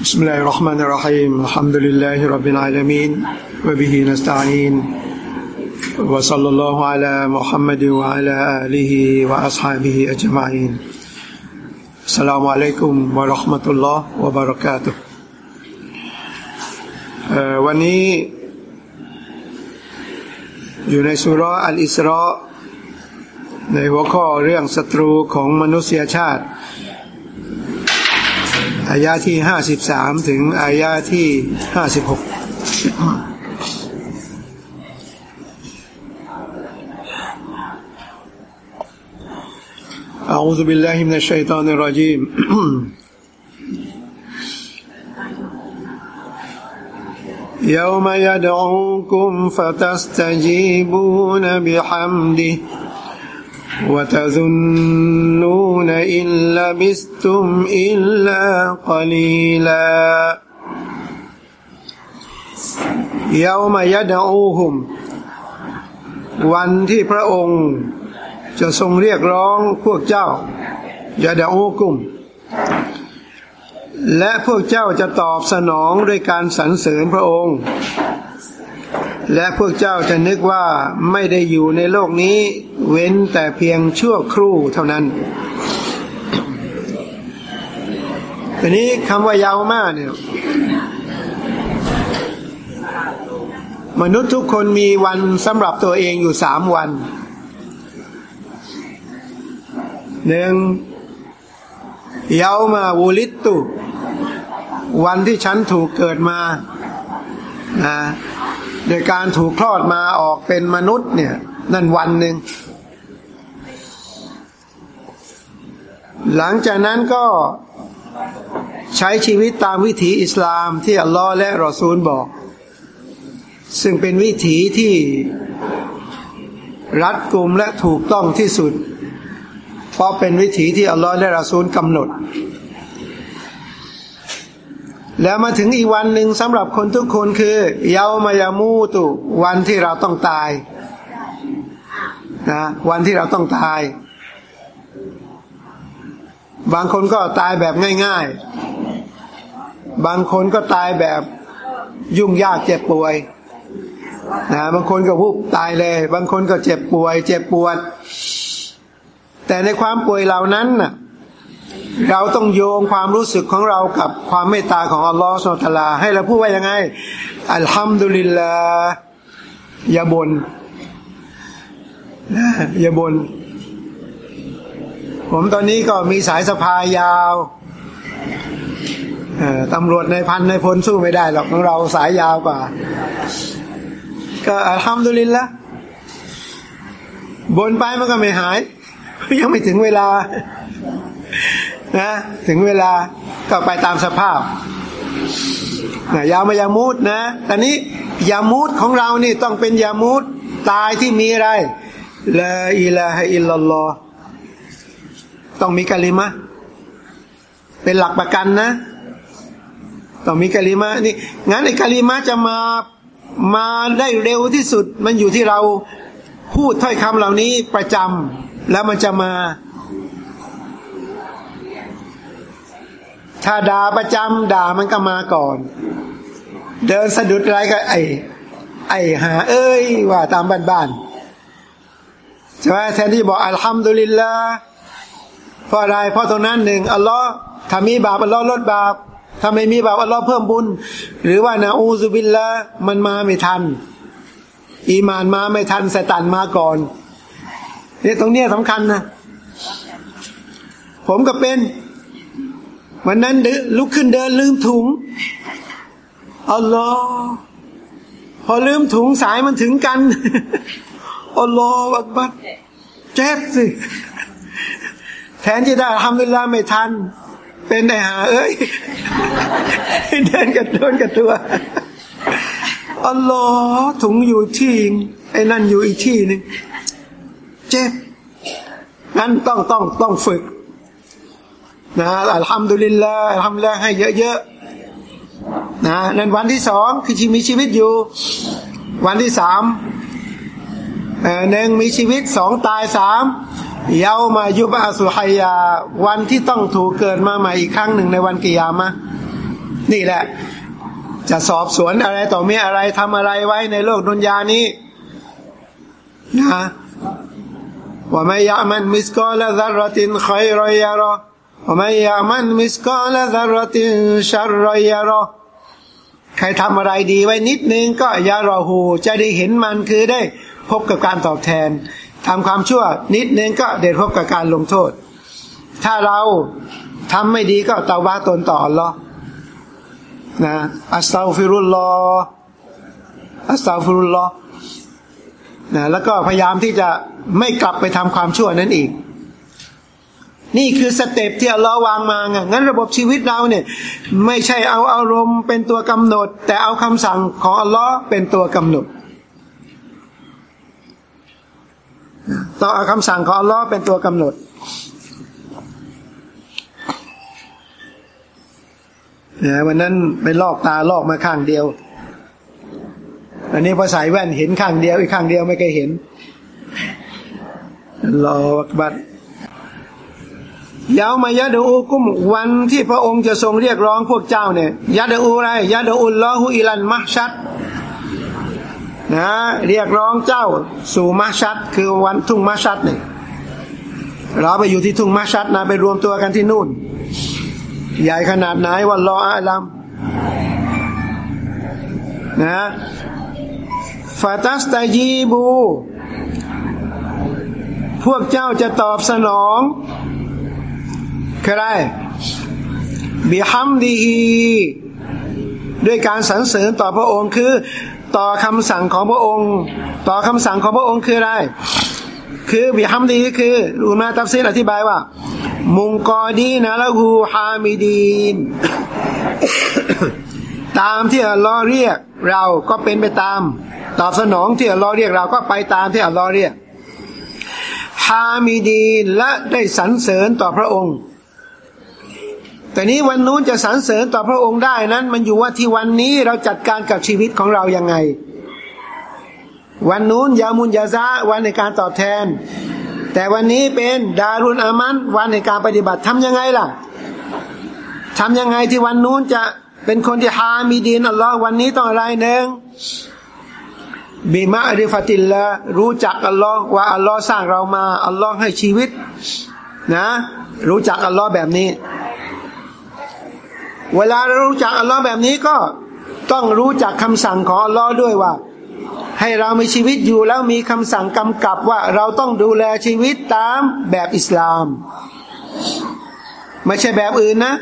بسم الله الرحمن الرحيم الحمد لله رب العالمين وبه نستعين وصلى الله على محمد وعلى آله وأصحابه أجمعين السلام عليكم ورحمة الله وبركاته เอ่อวันนี้อยู่ในสุราะห์อัลอิสราะห์ในหัวข้อเรื่องศัตรูของมนุษยชาติ อายาที่ห้าสิบสามถึงอายาที่ห้าสิบหก أعوذ بالله من الشيطان الرجيم يوم يدعوكم فتستجيبون بحمده وتظنون إن لبثتم إلا قليلا يوم يدعوهم วันที่พระองค์จะทรงเรียกร้องพวกเจ้ายาดาอูกุม และพวกเจ้าจะตอบสนองด้วยการสรรเสริญพระองค์ และพวกเจ้าจะนึกว่าไม่ได้อยู่ในโลกนี้ เว้นแต่เพียงชั่วครู่เท่านั้นทีนี้คำว่ายาวมากเนี่ย มนุษย์ทุกคนมีวันสำหรับตัวเองอยู่สามวันหนึ่งเยาวมาวูลิตตุ วันที่ฉันถูกเกิดมานะ โดยการถูกคลอดมาออกเป็นมนุษย์เนี่ย นั่นวันหนึ่ง หลังจากนั้นก็ใช้ชีวิตตามวิถีอิสลามที่อัลลอฮ์และรอซูลบอก ซึ่งเป็นวิถีที่รัดกุมและถูกต้องที่สุด เพราะเป็นวิถีที่อัลลอฮ์และรอซูลกำหนด แล้วมาถึงอีกวันหนึ่งสำหรับคนทุกคนคือ เยามายามูตุวันที่เราต้องตายนะวันที่เราต้องตาย บางคนก็ตายแบบง่ายๆ บางคนก็ตายแบบยุ่งยากเจ็บป่วยนะบางคนก็วุบตายเลย บางคนก็เจ็บป่วย เจ็บปวด แต่ในความป่วยเหล่านั้นน่ะ เราต้องโยงความรู้สึกของเรากับความเมตตาของอัลลอฮฺสุลตาราให้เราพูดว่ายังไง อัลฮัมดุลิลลาอย่าบน่นอย่าบน่นผมตอนนี้ก็มีสายสะพายยาวตำรวจในพันในพลสู้ไม่ได้หรอกของเราสายยาวกว่า ก็อัลฮัมดุลิลละบนไปมันก็ไม่หาย ยังไม่ถึงเวลา นะ ถึงเวลาก็ไปตามสภาพนะยาวมายามูดนะตอนนี้ยามูดของเรานี่ต้องเป็นยามูดตายที่มีอะไรละอิลาฮอิลลอฮ์ต้องมีกะลิมะเป็นหลักประกันนะ ต้องมีกะลิมะนี่งั้นไอ้กะลิมะจะมามาได้เร็วที่สุด มันอยู่ที่เราพูดถ้อยคำเหล่านี้ประจำแล้วมันจะมา ถ้าด่าประจำด่ามันก็มาก่อน เดินสะดุดอะไรก็ ไอไอหา เอ้ย ว่าตามบ้านๆใช่ไหมแทนที่บอกอัลฮัมดุลิลละเพราะอะไรเพราะตรงนั้นหนึ่งอัลลอฮ์ถ้ามีบาปอัลลอฮ์ลดบาปถ้าไม่มีบาปอัลลอฮ์เพิ่มบุญ หรือว่านะอูซุบิลละมันมาไม่ทัน อีมานมาไม่ทันสตันมาก่อนนี่ตรงเนี้ยสำคัญนะ ผมก็เป็น วันนั้นลุกขึ้นเดินลืมถุงอัลลอฮ์พอลืมถุงสายมันถึงกันอัลลอฮ์อักบัดเจ็บสิแทนที่ได้ทำเวลาไม่ทัน เป็นไอ้หา เอ้ย เดินกับโดนกับตัวอัลลอฮ์ถุงอยู่ที่ไอ้นั่นอยู่อีกที่หนึ่งเจ็บงั้นต้องต้องต้องฝึก นะอัลฮัมดุลิลลาห์อัลฮัมดุลิลลาห์ให้เยอะๆนะนั่นวันที่สองคือชีมีชีวิตอยู่ วันที่สามหนึ่งมีชีวิตสองตายสามเยามายุบอาสุไฮยา วันที่ต้องถูกเกิดมาใหม่อีกครั้งหนึ่งในวันกิยามะนี่แหละ จะสอบสวนอะไรต่อมีอะไรทำอะไรไว้ในโลกดุนยานี้นะว่าไม่ยามันมิสกอลดารตินขอยรอยารอว่าไม่ยามันมิสกอ ลดารติชัรรอยารอใครทำอะไรดีไว้นิดนึงก็ยารอหูจะได้เห็นมันคือได้พบกับการตอบแทนทำความชั่วนิดนึงก็ได้พบกับการลงโทษ ถ้าเราทำไม่ดีก็เตาบัตตนต่ออัลลอฮ์นะأستغفر الله أستغفر الله นะแล้วก็พยายามที่จะไม่กลับไปทำความชั่วนั้นอีก นี่คือ step ที่อัลลอฮ์วางมาไงงั้นระบบชีวิตเราเนี่ย ไม่ใช่เอาอารมณ์เป็นตัวกำหนด แต่เอาคำสั่งของอัลลอฮ์เป็นตัวกำหนดต้องเอาคำสั่งของอัลลอฮ์เป็นตัวกำหนด นะวันนั้นไปลอกตาลอกมาข้างเดียว อันนี้พอใส่แว่นเห็นข้างเดียวอีกข้างเดียวไม่เคยเห็นรอบัต ยาวมายาดูกุมวันที่พระองค์จะทรงเรียกร้องพวกเจ้าเนี่ยยาดูอะไรยาดูลลอฮุอิลันมัชชัดนะเรียกร้องเจ้าสู่มัชชัด คือวันทุ่งมัชชัดเนี่ยเราไปอยู่ที่ทุ่งมัชชัดนะไปรวมตัวกันที่นู่น ใหญ่ขนาดไหนวันรออาลัมนะฟาตัสตายีบู พวกเจ้าจะตอบสนอง คืออะไรบิฮัมดีฮีด้วยการสรรเสริญต่อพระองค์คือ ต่อคำสั่งของพระองค์ ต่อคำสั่งของพระองค์คืออะไร คือบิฮัมดีคือรูมาตัฟซีรอธิบายว่า มุงกอดีนะละหูฮามิดีนตามที่อัลลอฮ์เรียกเราก็เป็นไปตาม ตอบสนองที่อัลลอฮ์เรียกเราก็ไปตามที่อัลลอฮ์เรียกฮามิดีนและได้สรรเสริญต่อพระองค์ แต่นี้วันนู้นจะสรรเสริญต่อพระองค์ได้นั้น มันอยู่ว่าที่วันนี้เราจัดการกับชีวิตของเรายังไง วันนู้นยามุนยาซาวันในการตอบแทน แต่วันนี้เป็นดารุนอามันวันในการปฏิบัติทำยังไงล่ะทำยังไงที่วันนู้นจะเป็นคนที่ฮามีดีนอัลลอฮ์วันนี้ต้องอะไรหนึ่งบีมาอริฟติลละรู้จักอัลลอฮ์ว่าอัลลอฮ์สร้างเรามาอัลลอฮ์ให้ชีวิต นะ รู้จักอัลลอฮ์แบบนี้ เวลาเรารู้จักอัลลอฮ์แบบนี้ก็ต้องรู้จักคำสั่งของอัลลอฮ์ด้วยว่า ให้เรามีชีวิตอยู่แล้วมีคำสั่งกำกับว่าเราต้องดูแลชีวิตตามแบบอิสลาม ไม่ใช่แบบอื่นนะ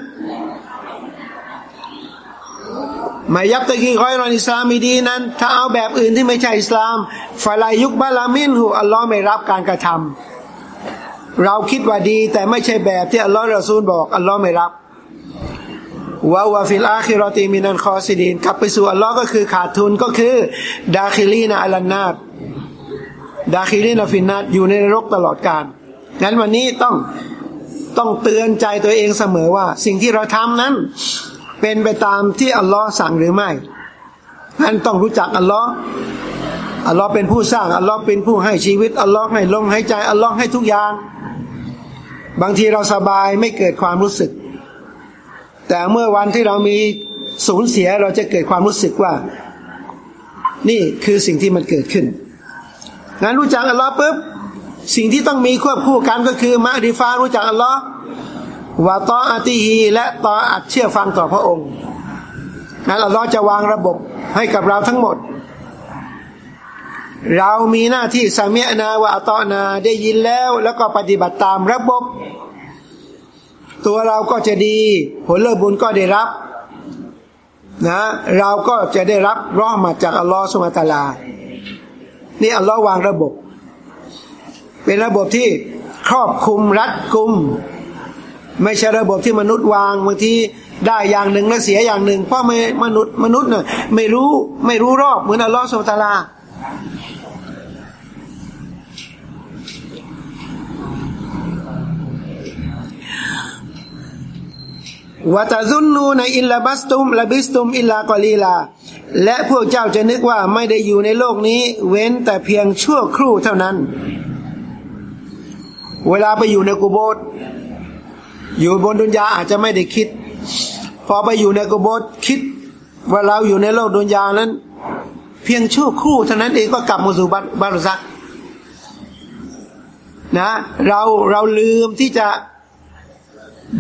ومن يبتغ غير الإسلام دينا ถ้าเอาแบบอื่นที่ไม่ใช่อิสลามفلن يقبل منهอัลลอฮ์ไม่รับการกระทำเราคิดว่าดีแต่ไม่ใช่แบบที่อัลลอฮ์รอซูลบอกอัลลอฮ์ไม่รับ وهو في الآخرة من الخاسرينกลับไปสู่อัลลอฮ์ก็คือขาดทุนก็คือ داخلين النار داخلين في النارอยู่ในนรกตลอดกาลงั้นวันนี้ต้องต้องเตือนใจตัวเองเสมอว่า สิ่งที่เราทำนั้น เป็นไปตามที่อัลลอฮ์สั่งหรือไม่นั้นต้องรู้จักอัลลอฮ์อัลลอฮ์เป็นผู้สร้างอัลลอฮ์เป็นผู้ให้ชีวิตอัลลอฮ์ให้ลมให้ใจอัลลอฮ์ให้ทุกอย่าง บางทีเราสบายไม่เกิดความรู้สึก แต่เมื่อวันที่เรามีสูญเสียเราจะเกิดความรู้สึกว่า นี่คือสิ่งที่มันเกิดขึ้นงั้นรู้จักอัลลอฮ์ปุ๊บสิ่งที่ต้องมีควบคู่กันก็คือมะริฟารู้จักอัลลอฮ์วาตออาติฮีและตออัดเชื่อฟังต่อพระองค์นั้นเราจะวางระบบให้กับเราทั้งหมด เรามีหน้าที่สามีนาวะตอนาได้ยินแล้ว แล้วก็ปฏิบัติตามระบบ ตัวเราก็จะดี ผลเลิศบุญก็ได้รับ นะ เราก็จะได้รับรอดมาจากอัลลอฮฺสุมาตาลา นี่อัลลอฮ์วางระบบ เป็นระบบที่ครอบคุมรัดกุม ไม่ใช่ระบบที่มนุษย์วางบางทีได้อย่างหนึ่งแล้วเสียอย่างหนึ่งเพราะไม่มนุษย์มนุษย์เนี่ยไม่รู้ไม่รู้รอบเหมือนอัลลอฮฺสุลตาลา วะตาซุนนูในอิลลาบัสตุมละบิสตุมอิลลากอลีลา และพวกเจ้าจะนึกว่าไม่ได้อยู่ในโลกนี้ เว้นแต่เพียงชั่วครู่เท่านั้น เวลาไปอยู่ในกุโบสอยู่บนดุนยาอาจจะไม่ได้คิด พอไปอยู่ในกบฏคิดว่าเราอยู่ในโลกดุนยานั้น เพียงชั่วครู่เท่านั้นเองก็กลับมาสู่บารุซักนะ เราเราลืมที่จะ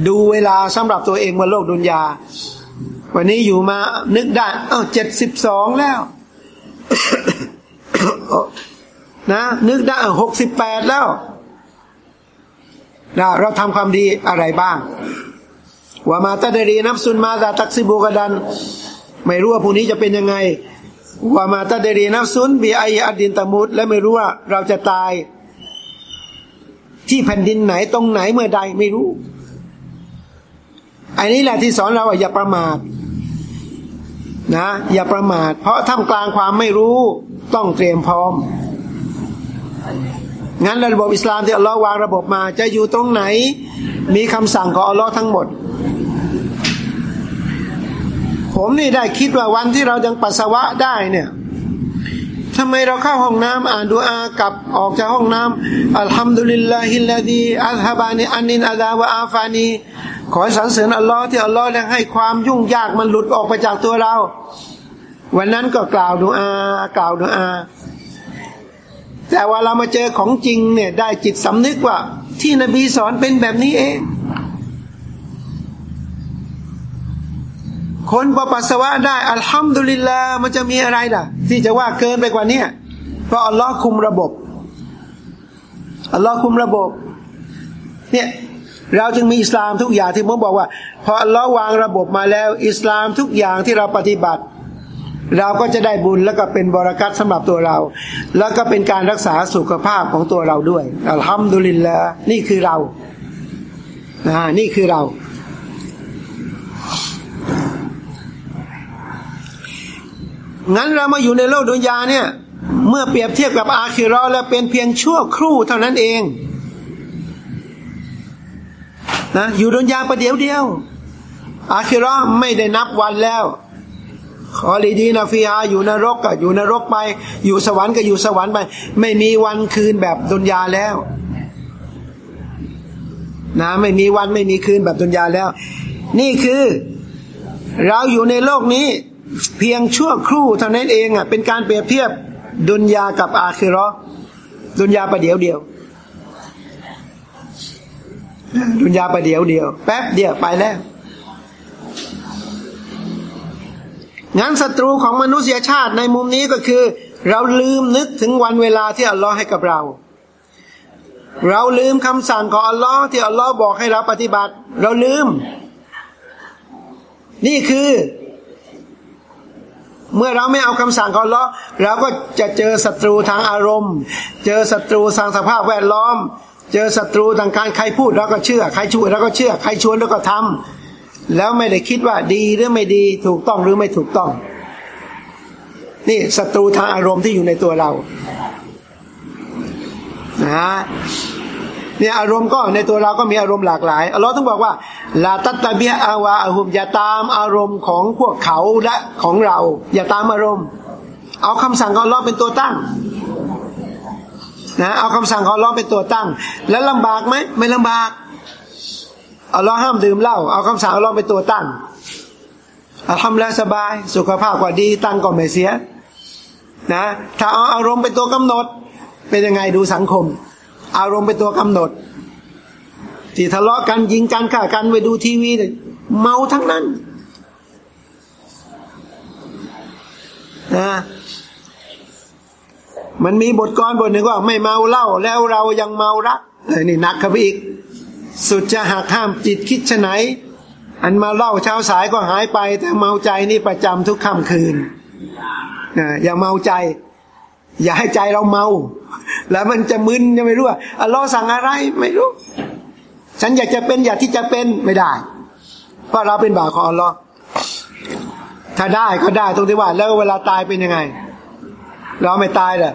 ดูเวลาสำหรับตัวเองบนโลกดุนยา วันนี้อยู่มานึกได้ เอ้าเจ็ดสิบสองแล้ว นะ นึกได้หกสิบแปดแล้วนะเราทำความดีอะไรบ้างว่ามาตาเดรีนับซุนมาดาตักซิบูกดัน ไม่รู้ว่าพรุ่งนี้จะเป็นยังไงว่ามาตาเดรีนับซุนบีไออัดดินตะมุดและไม่รู้ว่าเราจะตาย ที่แผ่นดินไหนตรงไหนเมื่อใดไม่รู้ อันนี้แหละที่สอนเราอย่าประมาทนะอย่าประมาท เพราะท่ามกลางความไม่รู้ต้องเตรียมพร้อม งั้นระบบอิสลามที่อัลลอฮ์วางระบบมาจะอยู่ตรงไหน มีคำสั่งของอัลลอฮ์ทั้งหมด ผมนี่ได้คิดว่าวันที่เรายังปัสสาวะได้เนี่ยทำไมเราเข้าห้องน้ำอ่านดูอากับออกจากห้องน้ำอัลฮัมดุลิลลาฮิลลาดีอัลฮะบานีอันนินอัลาวะอาฟานี ขอสรรเสริญอัลลอฮ์ที่อัลลอฮ์ได้ให้ความยุ่งยากมันหลุดออกไปจากตัวเรา วันนั้นก็กล่าวดูอากล่าวดูอา แต่ว่าเรามาเจอของจริงเนี่ยได้จิตสำนึกว่า ที่นบีสอนเป็นแบบนี้เองคนพอปัสสาวะได้ อัลฮัมดุลิลลาห์มันจะมีอะไรล่ะ ที่จะว่าเกินไปกว่านี้เพราะอัลลอฮ์คุมระบบอัลลอฮ์คุมระบบ เนี่ย เราจึงมีอิสลามทุกอย่างที่ผมบอกว่าพออัลลอฮ์วางระบบมาแล้ว อิสลามทุกอย่างที่เราปฏิบัติ เราก็จะได้บุญแล้วก็เป็นบรารักัตสำหรับตัวเรา แล้วก็เป็นการรักษาสุขภาพของตัวเราด้วยอัลฮัมดุลิลละนี่คือเรานะนี่คือเรา งั้นเรามาอยู่ในโลกดุนยาเนี่ย เมื่อเปรียบเทียบกับอาคิรอแล้วเป็นเพียงชั่วครู่เท่านั้นเอง นะอยู่ดุนยาประเดี๋ยวเดียว อาคิรอไม่ได้นับวันแล้วขอลีดีนาฟีฮาอยู่นรกก็อยู่นรกไป อยู่สวรรค์ก็อยู่สวรรค์ไป ไม่มีวันคืนแบบดุนยาแล้วนะไม่มีวันไม่มีคืนแบบดุนยาแล้ว นี่คือ เราอยู่ในโลกนี้ เพียงชั่วครู่เท่านั้นเองอะเป็นการเปรียบเทียบดุนยากับอาคิรอดุนยาประเดี๋ยวเดียว ดุนยาประเดี๋ยวเดียว แป๊บเดียวไปแล้วงั้นศัตรูของมนุษยชาติในมุมนี้ก็คือ เราลืมนึกถึงวันเวลาที่อัลลอฮ์ให้กับเรา เราลืมคำสั่งของอัลลอฮ์ที่อัลลอฮ์บอกให้เราปฏิบัติ เราลืม นี่คือ เมื่อเราไม่เอาคำสั่งของอัลลอฮ์เราก็จะเจอศัตรูทางอารมณ์ เจอศัตรูทางสภาพแวดล้อม เจอศัตรูทางการใครพูดเราก็เชื่อ ใครช่วยเราก็เชื่อ ใครชวนเราก็ทำแล้วไม่ได้คิดว่าดีหรือไม่ดีถูกต้องหรือไม่ถูกต้อง นี่ศัตรูทางอารมณ์ที่อยู่ในตัวเรานะเนี่ยอารมณ์ก็ในตัวเราก็มีอารมณ์หลากหลายเราต้องบอกว่าลาตัตตาเบียอาวาอาหุมอย่าตามอารมณ์ของพวกเขาและของเรา อย่าตามอารมณ์ เอาคำสั่งของเราเป็นตัวตั้ง นะเอาคำสั่งของอัลลอฮ์เป็นตัวตั้ง แล้วลำบากไหมไม่ลำบากอัลลอฮ์ห้ามดื่มเหล้าเอาคำสั่งอัลลอฮ์เป็นตัวตั้งเอาทำแล้วสบายสุขภาพก็ดีตั้งก็ไม่เสีย นะ ถ้าเอาอารมณ์เป็นตัวกำหนด เป็นยังไงดูสังคม อารมณ์เป็นตัวกำหนดที่ทะเลาะกันยิงกันฆ่ากันไปดูทีวีเลยเมาทั้งนั้นนะ มันมีบทกรบทหนึ่งว่าไม่เมาเหล้าแล้วเรายังเมารักเออนี่หนักครับอีก สุดจะหักห้ามจิตคิดชะไหน อันมาเล่าเช้าสายก็หายไป แต่เมาใจนี่ประจำทุกค่ำคืนนะอย่าเมาใจ อย่าให้ใจเราเมา แล้วมันจะมึนจะไม่รู้ว่าอัลลอฮ์สั่งอะไรไม่รู้ ฉันอยากจะเป็นอยากที่จะเป็นไม่ได้ เพราะเราเป็นบ่าวของอัลลอฮ์ถ้าได้ก็ได้ตรงที่ว่า แล้วเวลาตายเป็นยังไง เราไม่ตายเลย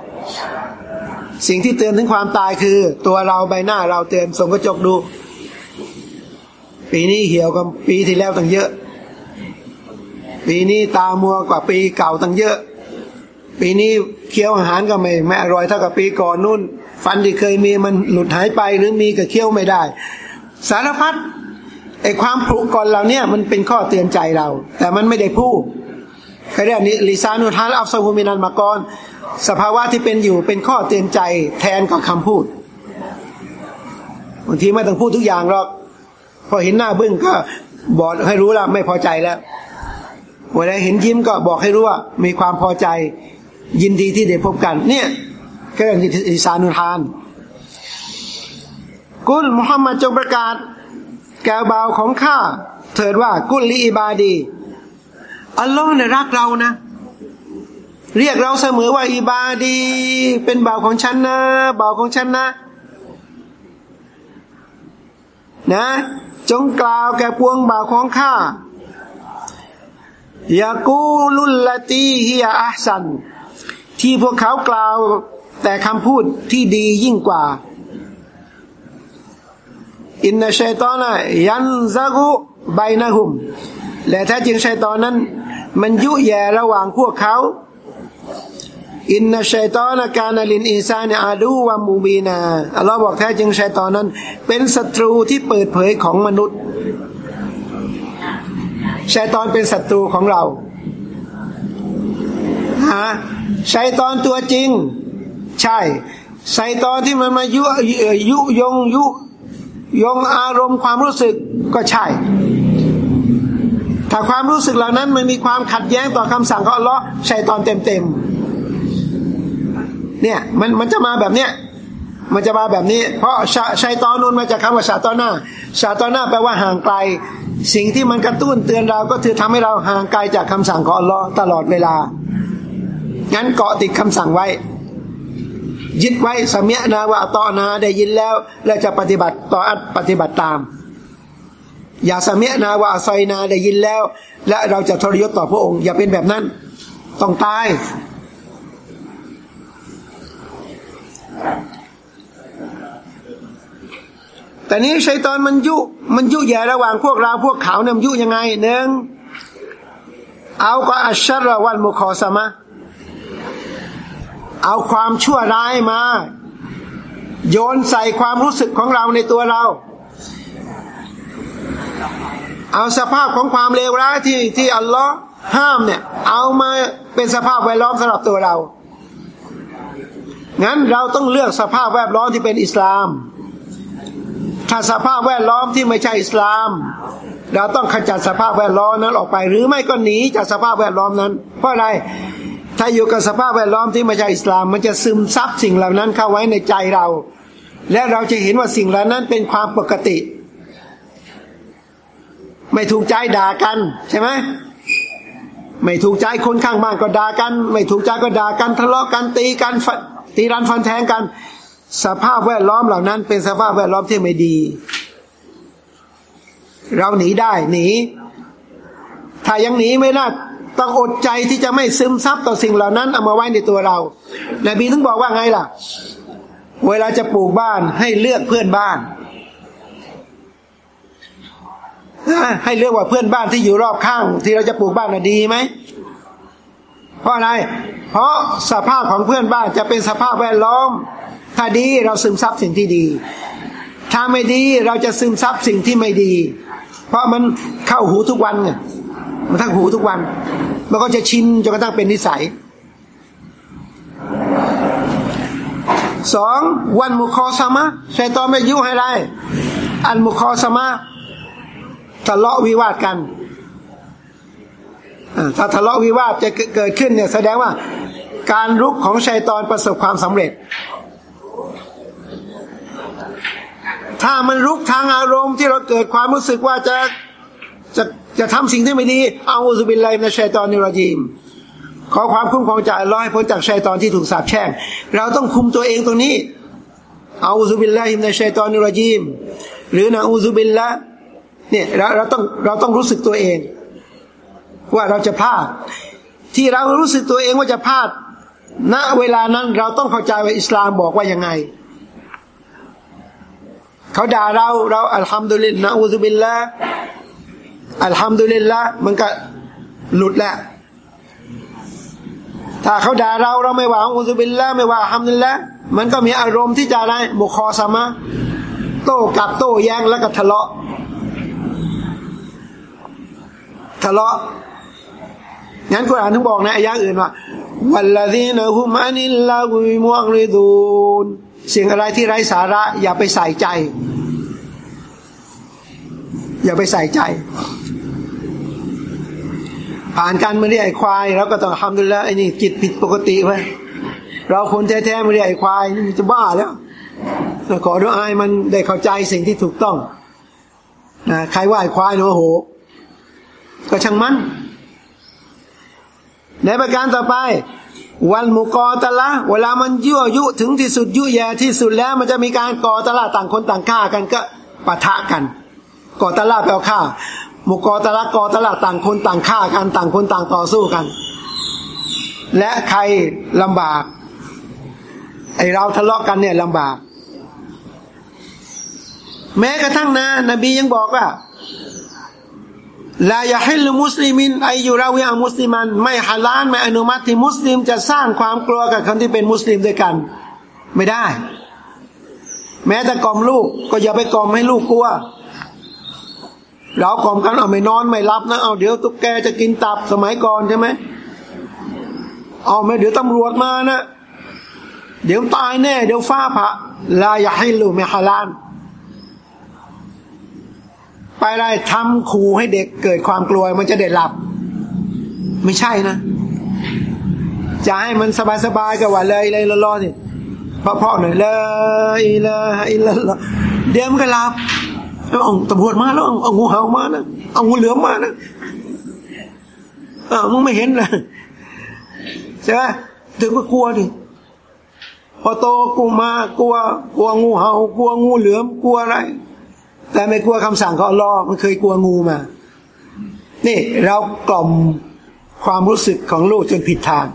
สิ่งที่เตือนถึงความตายคือ ตัวเราใบหน้าเราเตือนส่งกระจกดู ปีนี้เหี่ยวกับปีที่แล้วตั้งเยอะ ปีนี้ตามัวกว่าปีเก่าตั้งเยอะ ปีนี้เคี้ยวอาหารก็ไม่ไม่อร่อยเท่ากับปีก่อนนู่น ฟันที่เคยมีมันหลุดหายไปหรือมีก็เคี้ยวไม่ได้ สารพัดไอ้ความผุก่อนเราเนี่ยมันเป็นข้อเตือนใจเรา แต่มันไม่ได้พูดเขาเรียกนิลิซานุทานอัฟซาฮูมินันมากร สภาวะที่เป็นอยู่เป็นข้อเตือนใจแทนกับคำพูดบางทีไม่ต้องพูดทุกอย่างหรอก พอเห็นหน้าบึ้งก็บอกให้รู้ล้วไม่พอใจแล้วเวลาเห็นยิ้มก็บอกให้รู้ว่า มีความพอใจ ยินดีที่ได้พบกัน เนี่ยก็เรียกลิซานุทาน กุลมุฮัมมัดจงประกาศ แก่บาวของข้าเถิดว่ากุลลีอิบาดีอัลลอฮ์เนี่ยรักเรานะ เรียกเราเสมอว่าอิบาดี เป็นบ่าวของฉันนะบ่าวของฉันนะ นะ จงกล่าวแก่พวงบ่าวของข้ายากูลุลลตีฮิยาอัสัน ที่พวกเขากล่าวแต่คำพูดที่ดียิ่งกว่า อินนชัยตอนะยันซากุไบนะหุม และแท้จริงชัยตอนนั้น มันยุแย่ระหว่างพวกเขา อินนชัยตอนการนลินอินซานอาดูวามูบีนาอัลลอฮ์บอกแท้จริงชัยตอนนั้น เป็นศัตรูที่เปิดเผยของมนุษย์ชัยตอนเป็นศัตรูของเราฮะชัยตอนตัวจริง ใช่ชัยตอนที่มันมายุยุยงยุยงอารมณ์ความรู้สึกก็ใช่ ถ้าความรู้สึกเหล่านั้นมันมีความขัดแย้งต่อคำสั่งของอัลลอฮ์ชัยตอนเต็มเต็ม เนี่ยมันมันจะมาแบบเนี้ยมันจะมาแบบนี้ เพราะชาชัยตอนนูนมาจากคำว่าชาตอนหน้า ชาตอนหน้าแปลว่าห่างไกล สิ่งที่มันกระตุ้นเตือนเราก็คือทำให้เราห่างไกลจากคำสั่งของอัลลอฮ์ตลอดเวลา งั้นเกาะติดคำสั่งไว้ ยึดไว้สมียนาว่าตอนาได้ยินแล้ว แล้วจะปฏิบัติต่ออัดปฏิบัติตาม อย่าสมียนาว่าซอยนาได้ยินแล้ว และเราจะทรยศต่อพระองค์ อย่าเป็นแบบนั้น ต้องตาย แต่นี้ชัยตอนมันยุ มันยุแย่ระหว่างพวกเราพวกเขาเนี่ยยุยังไงหนึ่งเอาก็อัชชรวันมุคอสมะเอาความชั่วร้ายมา โยนใส่ความรู้สึกของเราในตัวเรา เอาสภาพของความเลวร้ายที่ที่อัลลอฮ์ห้ามเนี่ย เอามาเป็นสภาพแวดล้อมสำหรับตัวเรา งั้นเราต้องเลือกสภาพแวดล้อมที่เป็นอิสลาม ถ้าสภาพแวดล้อมที่ไม่ใช่อิสลาม เราต้องขจัดสภาพแวดล้อมนั้นออกไป หรือไม่ก็หนีจากสภาพแวดล้อมนั้น เพราะอะไร ถ้าอยู่กับสภาพแวดล้อมที่ไม่ใช่อิสลาม มันจะซึมซับสิ่งเหล่านั้นเข้าไว้ในใจเรา และเราจะเห็นว่าสิ่งเหล่านั้นเป็นความปกติ ไม่ถูกใจด่ากันใช่ไหมไม่ถูกใจคนข้างบ้านก็ด่ากัน ไม่ถูกใจก็ด่ากันทะเลาะกันตีกัน ตีรันฟันแทงกัน สภาพแวดล้อมเหล่านั้น เป็นสภาพแวดล้อมที่ไม่ดี เราหนีได้หนี ถ้ายังหนีไม่ได้ต้องอดใจที่จะไม่ซึมซับต่อสิ่งเหล่านั้นเอามาไว้ในตัวเรานบีถึงบอกว่าไงล่ะ เวลาจะปลูกบ้านให้เลือกเพื่อนบ้านให้เลือกว่าเพื่อนบ้านที่อยู่รอบข้าง ที่เราจะปลูกบ้านน่ะดีไหม เพราะอะไร เพราะสภาพของเพื่อนบ้านจะเป็นสภาพแวดล้อม ถ้าดีเราซึมซับสิ่งที่ดี ถ้าไม่ดีเราจะซึมซับสิ่งที่ไม่ดี เพราะมันเข้าหูทุกวันไงมันทั้งหูทุกวัน มันก็จะชินจนกระทั่งเป็นนิสัยสองวันมุคอสมะชัยตอนไม่ยุให้ไร อันมุคอสมะทะเลาะวิวาทกัน ถ้าทะเลาะวิวาทจะเกิดขึ้นเนี่ยแสดงว่าการรุกของชัยตอนประสบความสำเร็จ ถ้ามันรุกทางอารมณ์ที่เราเกิดความรู้สึกว่าจะจะจะทำสิ่งที่ไม่ดี เอาอุบิลไลในชัยตอนนิรจีม ขอความคุ้มครองจากร้อยพ้นจากชัยตอนที่ถูกสาปแช่ง เราต้องคุมตัวเองตรงนี้ เอาอุบิลไลในชัยตอนนิรจีม หรือนะอุบิลละเนี่ยเราเราต้องเราต้องรู้สึกตัวเอง ว่าเราจะพลาด ที่เรารู้สึกตัวเองว่าจะพลาดณเวลานั้นเราต้องเข้าใจว่าอิสลามบอกว่ายังไง เขาด่าเราเราالحمد لله นะ أعوذ بالله الحمد للهมันก็หลุดแล้วถ้าเขาด่าเราเราไม่ว่าأعوذ باللهไม่ว่าالحمد للهมันก็มีอารมณ์ที่จะอะไรمخاصمةโต้กับโต้แย้งแล้วก็ทะเลาะ ทะเลาะ งั้นกุรอานถึงบอกในอายะอื่นว่าوالذين هم عن اللغوมวกริดูนสิ่งอะไรที่ไร้สาระ อย่าไปใส่ใจ อย่าไปใส่ใจ ผ่านการมาเรียกไอ้ควายเราก็ต้องทำดูแลไอ้นี่จิตผิดปกติไว้เราคนแท้ๆมาเรียกไอ้ควายนี่จะบ้าแล้วขอดูอายมันได้เข้าใจสิ่งที่ถูกต้องนะใครว่าไอ้ควายเนาะโห ก็ช่างมัน ในประการต่อไป วันมุกอตะละ เวลามันยั่วยุถึงที่สุดยุแย่ที่สุดแล้วมันจะมีการก่อตะละต่างคนต่างฆ่ากันก็ปะทะกัน ก่อตะละแปลว่าฆ่ามุกอตะละก่อตะละต่างคนต่างฆ่ากันต่างคนต่างต่อสู้กัน และใครลำบาก ไอเราทะเลาะกันเนี่ยลำบาก แม้กระทั่งนะนบียังบอกว่า ลายาฮิลมุสลิมินไอยูราวิอามุสลิมัน ไม่ฮาลานไม่อนุมัติที่มุสลิมจะสร้างความกลัวกับคนที่เป็นมุสลิมด้วยกัน ไม่ได้ แม้แต่กล่อมลูกก็อย่าไปกล่อมให้ลูกกลัว เรากล่อมกันเอาไม่นอนไม่รับนะเอาเดี๋ยวตุ๊กแกจะกินตับสมัยก่อนใช่ไหมเอาไม่เดี๋ยวตำรวจมานะ เดี๋ยวตายแน่ เดี๋ยวฟ้าผ่าลายาฮิลูไม่ฮาลาน ไปได้ทำขู่ให้เด็กเกิดความกลัวมันจะได้หลับ ไม่ใช่นะ จะให้มันสบายๆกับว่าเลยเลยรอๆสิเพราะๆหน่อยเลยเลยเลยเดี๋ยวมันก็หลับเอาตำรวจมาแล้วเอางูเห่ามานะเอางูเหลือมมานะเออมึงไม่เห็นเลยใช่ไหมถึงก็กลัวดิพอโตกูมากลัว กลัวงูเห่ากลัวงูเหลือมกลัวอะไร แต่ไม่กลัวคำสั่งของอัลลอฮ์มันเคยกลัวงูมา นี่เรากล่อมความรู้สึกของลูกจนผิดทาง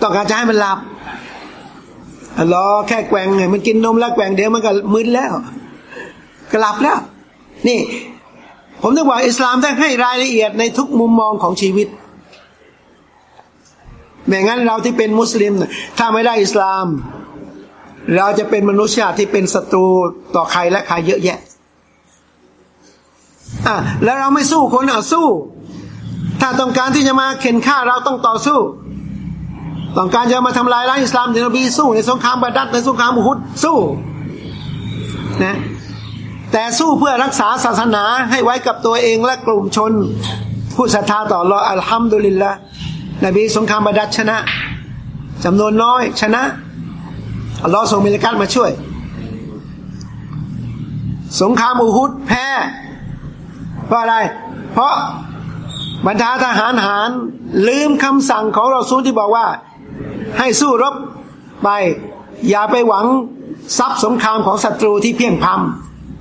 ต้องการจะให้มันหลับอัลลอฮ์แค่แกว่งไงมันกินนมแล้วแกว่งเดี๋ยวมันก็มึนแล้วก็หลับแล้ว นี่ ผมต้องบอกอิสลามได้ให้รายละเอียดในทุกมุมมองของชีวิตแม้งั้นเราที่เป็นมุสลิม ถ้าไม่ได้อิสลาม เราจะเป็นมนุษย์ชาติที่เป็นศัตรูต่อใครและใครเยอะแยะ อะแล้วเราไม่สู้คนอะสู้ ถ้าต้องการที่จะมาเข็นฆ่าเราต้องต่อสู้ ต้องการจะมาทำลายล้างอิสลามเดนบีสู้ ในสงครามบาดัดในสงครามอุฮุดสู้นะแต่สู้เพื่อรักษาศาสนาให้ไว้กับตัวเองและกลุ่มชน ผู้ศรัทธาต่อรออัลฮัมดุลิลละนบีสงครามบาดัดชนะจำนวนน้อยชนะอัลลอฮ์ส่งมิลกัตมาช่วย สงครามอุฮุดแพ้ เพราะอะไร เพราะบรรดาทหารหารลืมคำสั่งของเราซูลที่บอกว่า ให้สู้รบไป อย่าไปหวังทรัพย์สงครามของศัตรูที่เพียงพ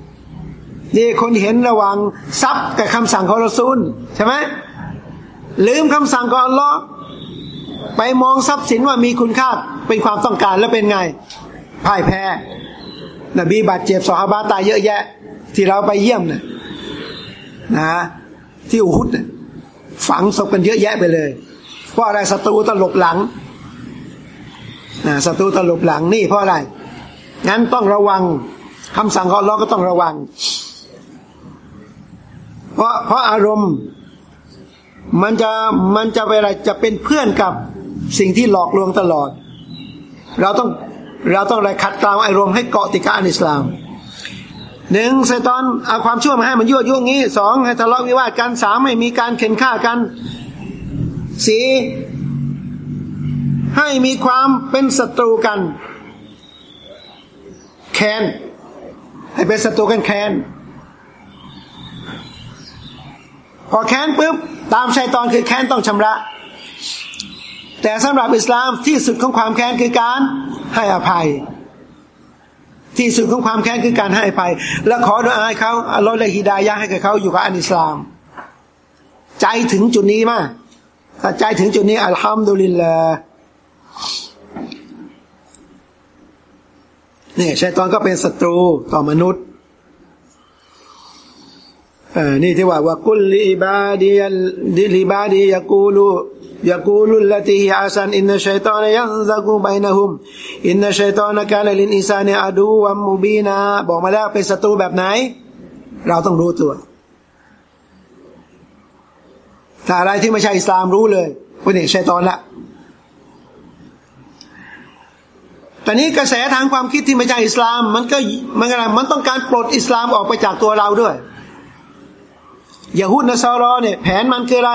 ำนี่คนเห็นระว่างทรัพย์กับคำสั่งของเราซูลใช่ไหมลืมคำสั่งของอัลลอฮ์ไปมองทรัพย์สินว่ามีคุณค่าเป็นความต้องการแล้วเป็นไงพ่ายแพ้นบีบาดเจ็บสอฮาบาตายเยอะแยะ ที่เราไปเยี่ยมเนะี่ย นะ ที่อุฮุดฝังศพกันเยอะแยะไปเลย เพราะอะไรศัตรูตลบหลังนะศัตรูตลบหลังนี่เพราะอะไร งั้นต้องระวังคำสั่งของเราก็ต้องระวัง เพราะเพราะอารมณ์มันจะมันจะเวลาจะเป็นเพื่อนกับสิ่งที่หลอกลวงตลอด เราต้องเราต้องอะไรคัดกรองอารมณ์ให้เกาะติกาอิสลาม หนึ่งไซตอนเอาความชั่วมาให้มันยั่วยุงี้สองให้ทะเลาะวิวาทกันสามไม่มีการเข็นฆ่ากันสี่ให้มีความเป็นศัตรูกัน แค้นให้เป็นศัตรูกันแค้นพอแค้นปุ๊บตามชัยตอนคือแค้นต้องชำระ แต่สำหรับอิสลามที่สุดของความแค้นคือการให้อภัย ที่สุดของความแค้นคือการให้ไป แล้วขอดุอาให้เขาอัลลอฮ์เลยฮิดายะให้กับเขาอยู่กับอันอิสลาม ใจถึงจุดนี้มากถ้าใจถึงจุดนี้الحمد للهนี่ชัยตอนก็เป็นศัตรูต่อมนุษย์เออนี่ที่ว่าว่าقل لعبادي لعبادي يقولوا يقولوا التي هي أحسن إن الشيطان ينزغ بينهم إن الشيطان كان للإنسان عدوا مبيناบอกมาแล้วเป็นศัตรูแบบไหน เราต้องรู้ตัว ถ้าอะไรที่ไม่ใช่อิสลามรู้เลยว่านี่ชัยตอนละแต่นี้กระแสทางความคิดที่ไม่ใช่อิสลาม มันก็มันอะไรมันต้องการปลดอิสลามออกไปจากตัวเราด้วยยาหุดนะซารอเนี่ยแผนมันคืออะไร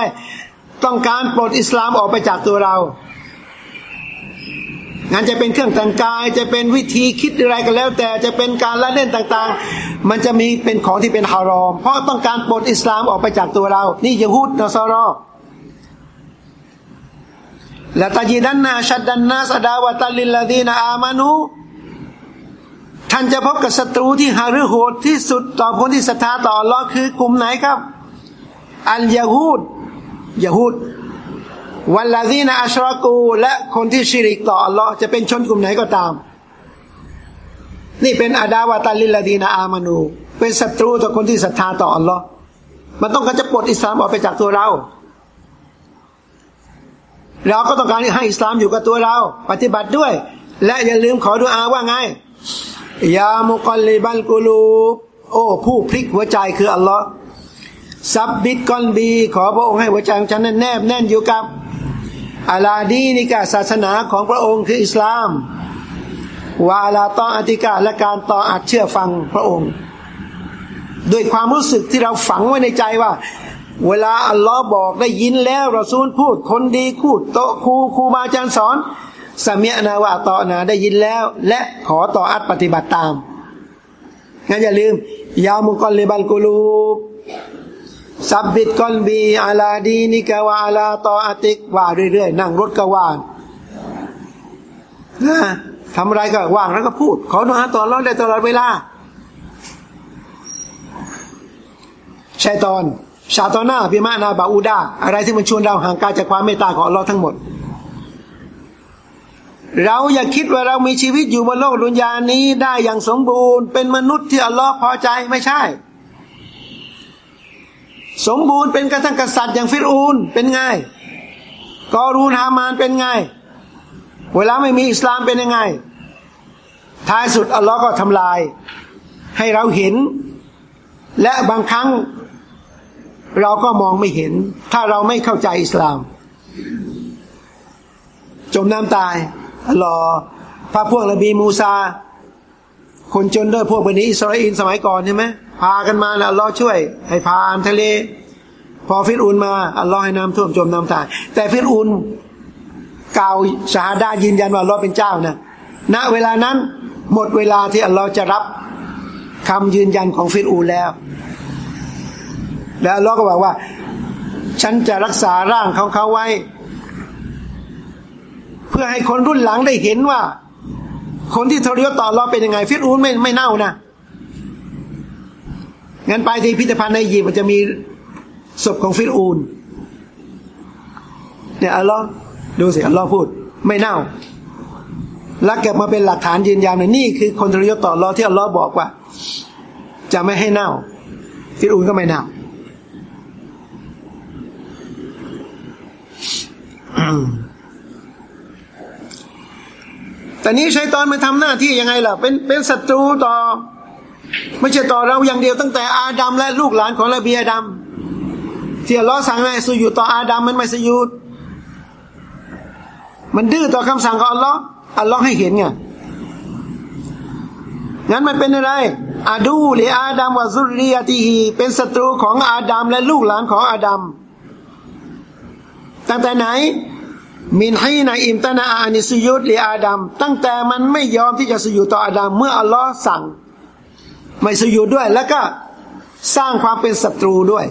ต้องการปลดอิสลามออกไปจากตัวเรางั้นจะเป็นเครื่องแต่งกายจะเป็นวิธีคิดอะไรก็แล้ว แต่จะเป็นการละเล่นต่างๆ มันจะมีเป็นของที่เป็นฮารอม เพราะต้องการปลดอิสลามออกไปจากตัวเรา นี่ยะฮูดนะซารอและตาจีดันนาชัดดันนาสดาวะตัลลิลลาดีนาอามานุท่านจะพบกับศัตรูที่หารือโหดที่สุดต่อคนที่ศรัทธาต่ออัลลอฮ์คือกลุ่มไหนครับ อัลยาฮูด ยาฮูดวันลาดีนอัชรากู และคนที่ชิริกต่ออัลลอฮ์จะเป็นชนกลุ่มไหนก็ตาม นี่เป็นอาดาวาตาลิลลาดีนาอามานู เป็นศัตรูต่อคนที่ศรัทธาต่ออัลลอฮ์มันต้องการจะปลดอิสลามออกไปจากตัวเรา เราก็ต้องการให้อิสลามอยู่กับตัวเรา ปฏิบัติด้วย และอย่าลืมขอดุอาว่าไงยามุกลิบัลกุลูโอ้ผู้พลิกหัวใจคืออัลลอฮ์ ซับบิดกอนบี ขอพระองค์ให้หัวใจของฉันนั้นแนบแน่นอยู่กับอาลาดีนิกาศาสนาของพระองค์คืออิสลามวาลาตออติกาและการต่ออัดเชื่อฟังพระองค์ด้วยความรู้สึกที่เราฝังไว้ในใจว่า เวลาอัลลอฮ์บอกได้ยินแล้วเรอซูลพูดคนดีพูดโตครูครูบาอาจารย์สอนสมียนาวะต่อนาได้ยินแล้ว และขอต่ออัดปฏิบัติตามงั้นอย่าลืม ยาวมุกอลิบัลกุลูบ สับบิดกอนบีอาลาดีนิกาวาอาลาตออาติกว่าเรื่อยๆ นั่งรถก็ว่านนะทำอะไรก็ว่างแล้วก็พูด ขอดุอาต่อรอดได้ตลอดเวลาชัยตอน ชาตอนาพิมานาบาอูดาอะไรที่มันชวนเราห่างไกลจากความเมตตาของเราทั้งหมด เราอย่าคิดว่าเรามีชีวิตอยู่บนโลกดุนยานี้ได้อย่างสมบูรณ์ เป็นมนุษย์ที่อัลลอฮ์พอใจไม่ใช่ สมบูรณ์เป็นกระทั่งกษัตริย์อย่างฟิรูนเป็นไงกอรูนฮามานเป็นไง เวลาไม่มีอิสลามเป็นยังไง ท้ายสุดอัลลอฮ์ก็ทำลาย ให้เราเห็น และบางครั้ง เราก็มองไม่เห็น ถ้าเราไม่เข้าใจอิสลาม จมน้ำตายอัลลอฮ์พระพวกนบีมูซา คนจนด้วยพวกบันิอิสราเอลสมัยก่อนใช่ไหมพากันมาแล้วอัลลอฮ์ช่วย ให้ผ่านทะเล พอฟิรอุนมาอัลลอฮ์ให้น้ำท่วมจมน้ำตาย แต่ฟิรอุนกล่าวชาดายืนยันว่าอัลลอฮ์เป็นเจ้านะณเวลานั้นหมดเวลาที่อัลลอฮ์จะรับคำยืนยันของฟิรอุนแล้ว แล้วอัลลอฮ์ก็บอกว่า ฉันจะรักษาร่างของเขาไว้ เพื่อให้คนรุ่นหลังได้เห็นว่า คนที่ทรยศต่อเราเป็นยังไง ฟิรอุนไม่ไม่เน่านะงั้นไปที่พิพิธภัณฑ์ในอีมันจะมีศพของฟิรูนเนี่ยอัลลอฮ์ดูสิอัลลอฮ์พูด ไม่เน่า แล้วเก็บมาเป็นหลักฐานยืนยันเลยนี่คือคนทรยศต่อรอที่อัลลอฮ์บอกว่า จะไม่ให้เน่า ฟิรูนก็ไม่เน่า แต่นี้ชัยตอนมาทำหน้าที่ยังไงล่ะ เป็นเป็นศัตรูต่อ ไม่ใช่ต่อเราอย่างเดียวตั้งแต่อาดัมและลูกหลานของระเบียดัมที่อัลลอฮ์สั่งให้สุยุดต่ออาดัมมันไม่สยุดมันดื้อต่อคำสั่งของอัลลอฮ์อัลลอฮ์ให้เห็นไงงั้นมันเป็นอะไร อาดูหรืออาดัมวะซุรียติฮีเป็นศัตรูของอาดัมและลูกหลานของอาดัมตั้งแต่ไหน มินให้ในอิมตนาอานิสยุดหรืออาดัมตั้งแต่มันไม่ยอมที่จะสยุดต่ออาดัมเมื่ออัลลอฮ์สั่ง ไม่สยุดด้วย แล้วก็สร้างความเป็นศัตรูด้วย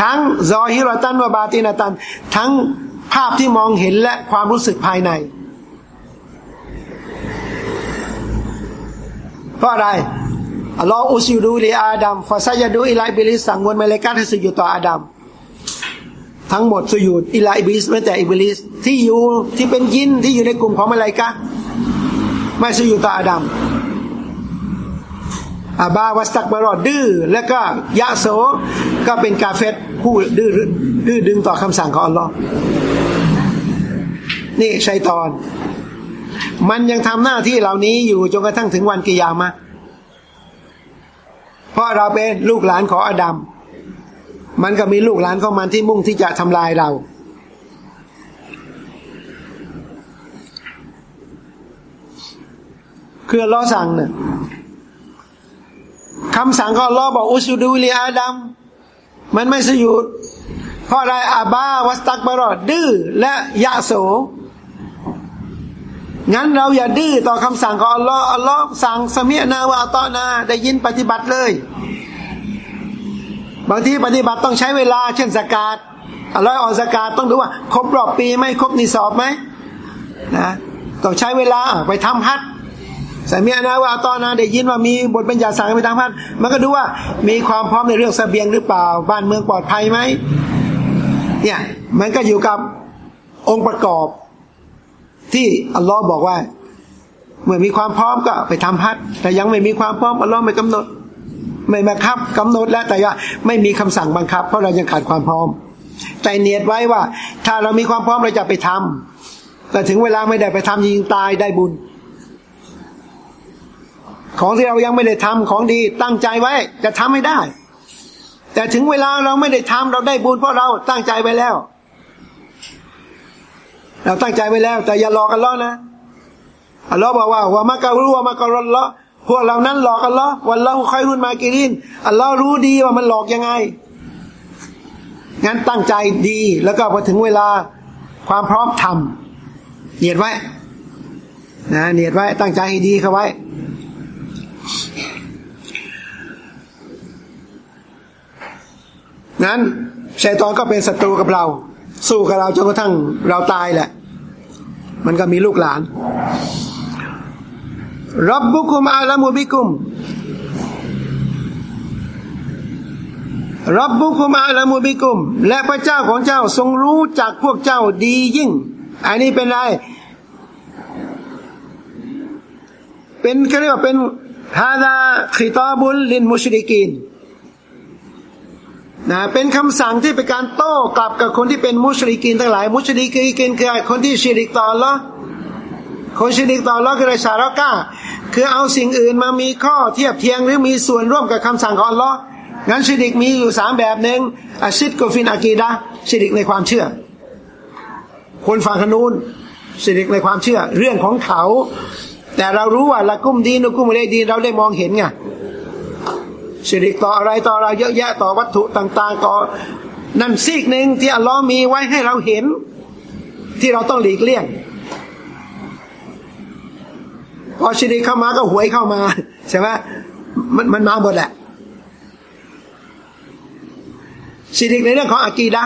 ทั้งซอฮิรตันวบาตินาตัน ทั้งภาพที่มองเห็นและความรู้สึกภายใน เพราะอะไรอัลลอฮฺอุสิดูลีอาดัมฟาซายดูอิไลาอิลิสสั่งมวลมาเลกัตให้สยุดต่ออาดัม ทั้งหมดสยุดอิลาอิบลิสไม่แต่อิบลิสที่อยู่ที่เป็นยินที่อยู่ในกลุ่มของมาเลกัตไม่สยุดต่ออาดัมอาบาวัสตักบารอดดื้อแล้วก็ยะโสก็เป็นกาเฟตผู้ดื้อดื้อดึงต่อคำสั่งของอัลลอฮ์นี่ชัยตอน มันยังทำหน้าที่เหล่านี้อยู่จนกระทั่งถึงวันกิยามะเพราะเราเป็นลูกหลานของอาดัม มันก็มีลูกหลานของมันที่มุ่งที่จะทำลายเรา คือลลอสั่งเนี่ยคำสั่งของอัลลอฮ์บอกอุสดูลีอาดัมมันไม่สยุดเพราะอะไรอาบาวัสตักบารอดดื้อและยะโสงั้นเราอย่าดื้อต่อคำสั่งของอัลลอฮ์อัลลอฮ์สั่งสมีนาวะตอนา ได้ยินปฏิบัติเลย บางทีปฏิบัติต้องใช้เวลา เช่นสกาดอัลลอฮ์ออกสกาดต้องดูว่า ครบรอบปีไหมครบนิสอบไหมนะต้องใช้เวลาไปทำฮัทสามีนะว่าตอนนั้นได้ยินว่ามีบทบัญญัติสั่งไปทางพันมันก็ดูว่ามีความพร้อมในเรื่องสเสบียงหรือเปล่า บ้านเมืองปลอดภัยไหมเนี่ยมันก็อยู่กับองค์ประกอบ ที่อัลลอฮ์บอกว่า เมื่อมีความพร้อมก็ไปทำพัดแต่ยังไม่มีความพร้อมอัลลอฮ์ไม่กำหนด ไม่บังคับกำหนดแล้วแต่ว่าไม่มีคำสั่งบังคับ เพราะเรายังขาดความพร้อม แต่เนียดไว้ว่า ถ้าเรามีความพร้อมเราจะไปทำแต่ถึงเวลาไม่ได้ไปทำยิงตายได้บุญ ของที่เรายังไม่ได้ทำของดีตั้งใจไว้ จะทำไม่ได้ แต่ถึงเวลาเราไม่ได้ทำเราได้บุญเพราะเราตั้งใจไว้แล้ว เราตั้งใจไว้แล้ว แต่อย่าหลอกกันล้อนะอัลลอฮ์บอกว่าว่ามาการุว่ามาการัลลอ พวกเรานั้นหลอกกันล้อวันละคอยรุนมากิรินอัลลอฮ์รู้ดีว่ามันหลอกยังไง งั้นตั้งใจดีแล้วก็พอถึงเวลาความพร้อมทำเนียดไว้นะเนียดไว้ตั้งใจให้ดีเข้าไว้ นั้นชัยตอนก็เป็นศัตรูกับเรา สู้กับเราจนกระทั่งเราตายแหละ มันก็มีลูกหลาน รับบุคุมอาลามุบิคุมรับบุคุมอาลามุบิคุม และพระเจ้าของเจ้าทรงรู้จักพวกเจ้าดียิ่ง อันนี้เป็นไร เป็นเขาเรียกว่าเป็นฮาดาขิตาบุลลินมุชริกีนนะเป็นคำสั่งที่เป็นการโต้กลับกับคนที่เป็นมุชริกีนทั้งหลาย มุชริกีนคือคนที่ชิริกต่อละ คนชิริกต่อละคือไรชาระก้า คือเอาสิ่งอื่นมามีข้อเทียบเทียงหรือมีส่วนร่วมกับคำสั่งของอัลลอฮ์งั้นชิริกมีอยู่สามแบบหนึ่งอาชิดกฟินอากีดะชิริกในความเชื่อ คนฝั่งขนูนชิริกในความเชื่อ เรื่องของเขา แต่เรารู้ว่าละกุ้มดีนุกุ้มเลดีเราได้มองเห็นไงสิริกต่ออะไรต่ออะไรเยอะแยะต่อวัตถุต่าง ๆ ต่อนั่นซีกหนึ่งที่อัลลอฮ์มีไว้ให้เราเห็น ที่เราต้องหลีกเลี่ยง อชิริกเข้ามาก็หวยเข้ามาใช่ไหมมันมันมาหมดแหละชิริกในเรื่องของอากีดะ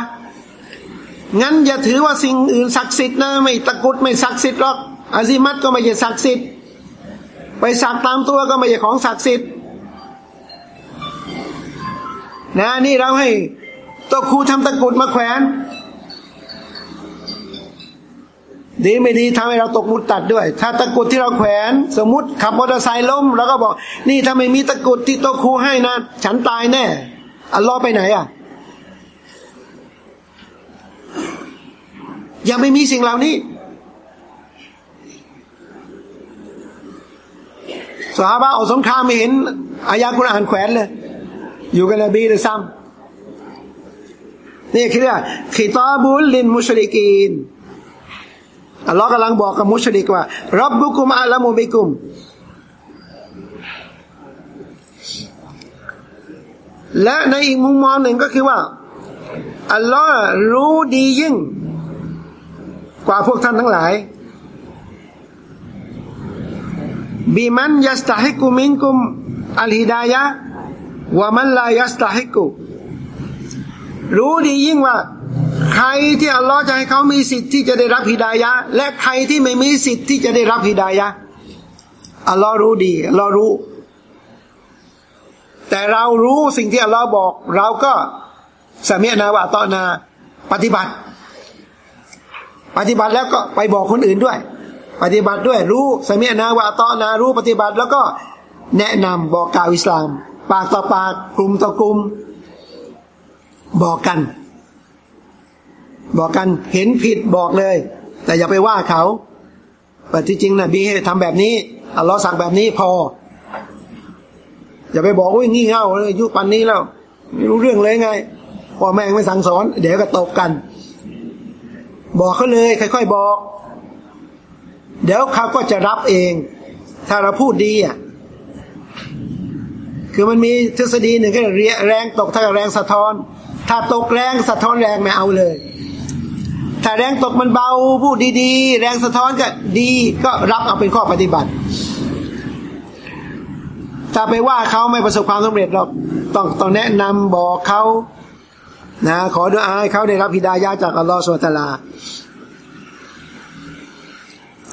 งั้นอย่าถือว่าสิ่งอื่นศักดิ์สิทธิ์นะไม่ตะกุดไม่ศักดิ์สิทธิ์หรอกอาซิมัตก็ไม่ใช่ศักดิ์สิทธิ์ไปสักตามตัวก็ไม่ใช่ของศักดิ์สิทธิ์นะนี่เราให้ตัวครูทำตะกุดมาแขวน ดีไม่ดีทำให้เราตกมุดตัดด้วย ถ้าตะกุดที่เราแขวนสมมติขับมอเตอร์ไซค์ล้มเราก็บอก นี่ถ้าไม่มีตะกุดที่โตัวครูให้นะ ฉันตายแน่อัลลอฮ์ไปไหนอะ ยังไม่มีสิ่งเหล่านี้สหาบะออกสงครามไม่เห็นอายาคุรานแขวนเลย อยู่กับนบีหรือซ้ำนี่คือขีตาบุลลินมุชริกีน อัลลอฮ์กำลังบอกกับมุชริกว่ารับบุคุมอัลมุบิกุม และในอีกมุมมองหนึ่งก็คือว่า อัลลอฮ์รู้ดียิ่ง กว่าพวกท่านทั้งหลายบีมันยัสตาฮิกุมินกุมอัลฮิดายะว่ามันลายัสตาฮิกุรู้ดียิ่งว่า ใครที่อัลลอฮ์จะให้เขามีสิทธิ์ที่จะได้รับฮิดายะ และใครที่ไม่มีสิทธิ์ที่จะได้รับฮิดายะอัลลอฮ์รู้ดีอัลลอฮ์รู้ แต่เรารู้สิ่งที่อัลลอฮ์บอก เราก็สมีนาวะตอนาปฏิบัติ ปฏิบัติแล้วก็ไปบอกคนอื่นด้วย ปฏิบัติด้วยรู้สมีนาวะตอนารู้ปฏิบัติแล้วก็แนะนำบอกกล่าวอิสลาม ปากต่อปากกลุ่มต่อกลุ่มบอกกัน บอกกันเห็นผิดบอกเลย แต่อย่าไปว่าเขาแต่ที่จริงนะบีให้ทำแบบนี้อัลลอฮ์สั่งแบบนี้พอ อย่าไปบอกว่างี้เง่าเลยยุคปันนี้แล้วไม่รู้เรื่องเลยไงพ่อแม่ไม่สั่งสอน เดี๋ยวก็ตกกัน บอกเขาเลย ค่อยๆบอก เดี๋ยวเขาก็จะรับเอง ถ้าเราพูดดีอะคือมันมีทฤษฎีหนึ่งก็เรียแรงตกเท่ากับแรงสะท้อน ถ้าตกแรงสะท้อนแรงไม่เอาเลย ถ้าแรงตกมันเบาพูดดีๆ แรงสะท้อนก็ดีก็รับเอาเป็นข้อปฏิบัติ ถ้าไปว่าเขาไม่ประสบความสำเร็จหรอกต้องต้องแนะนำบอกเขานะขอดุอาให้เขาได้รับฮิดายะจากอัลลอฮฺสุลตาลา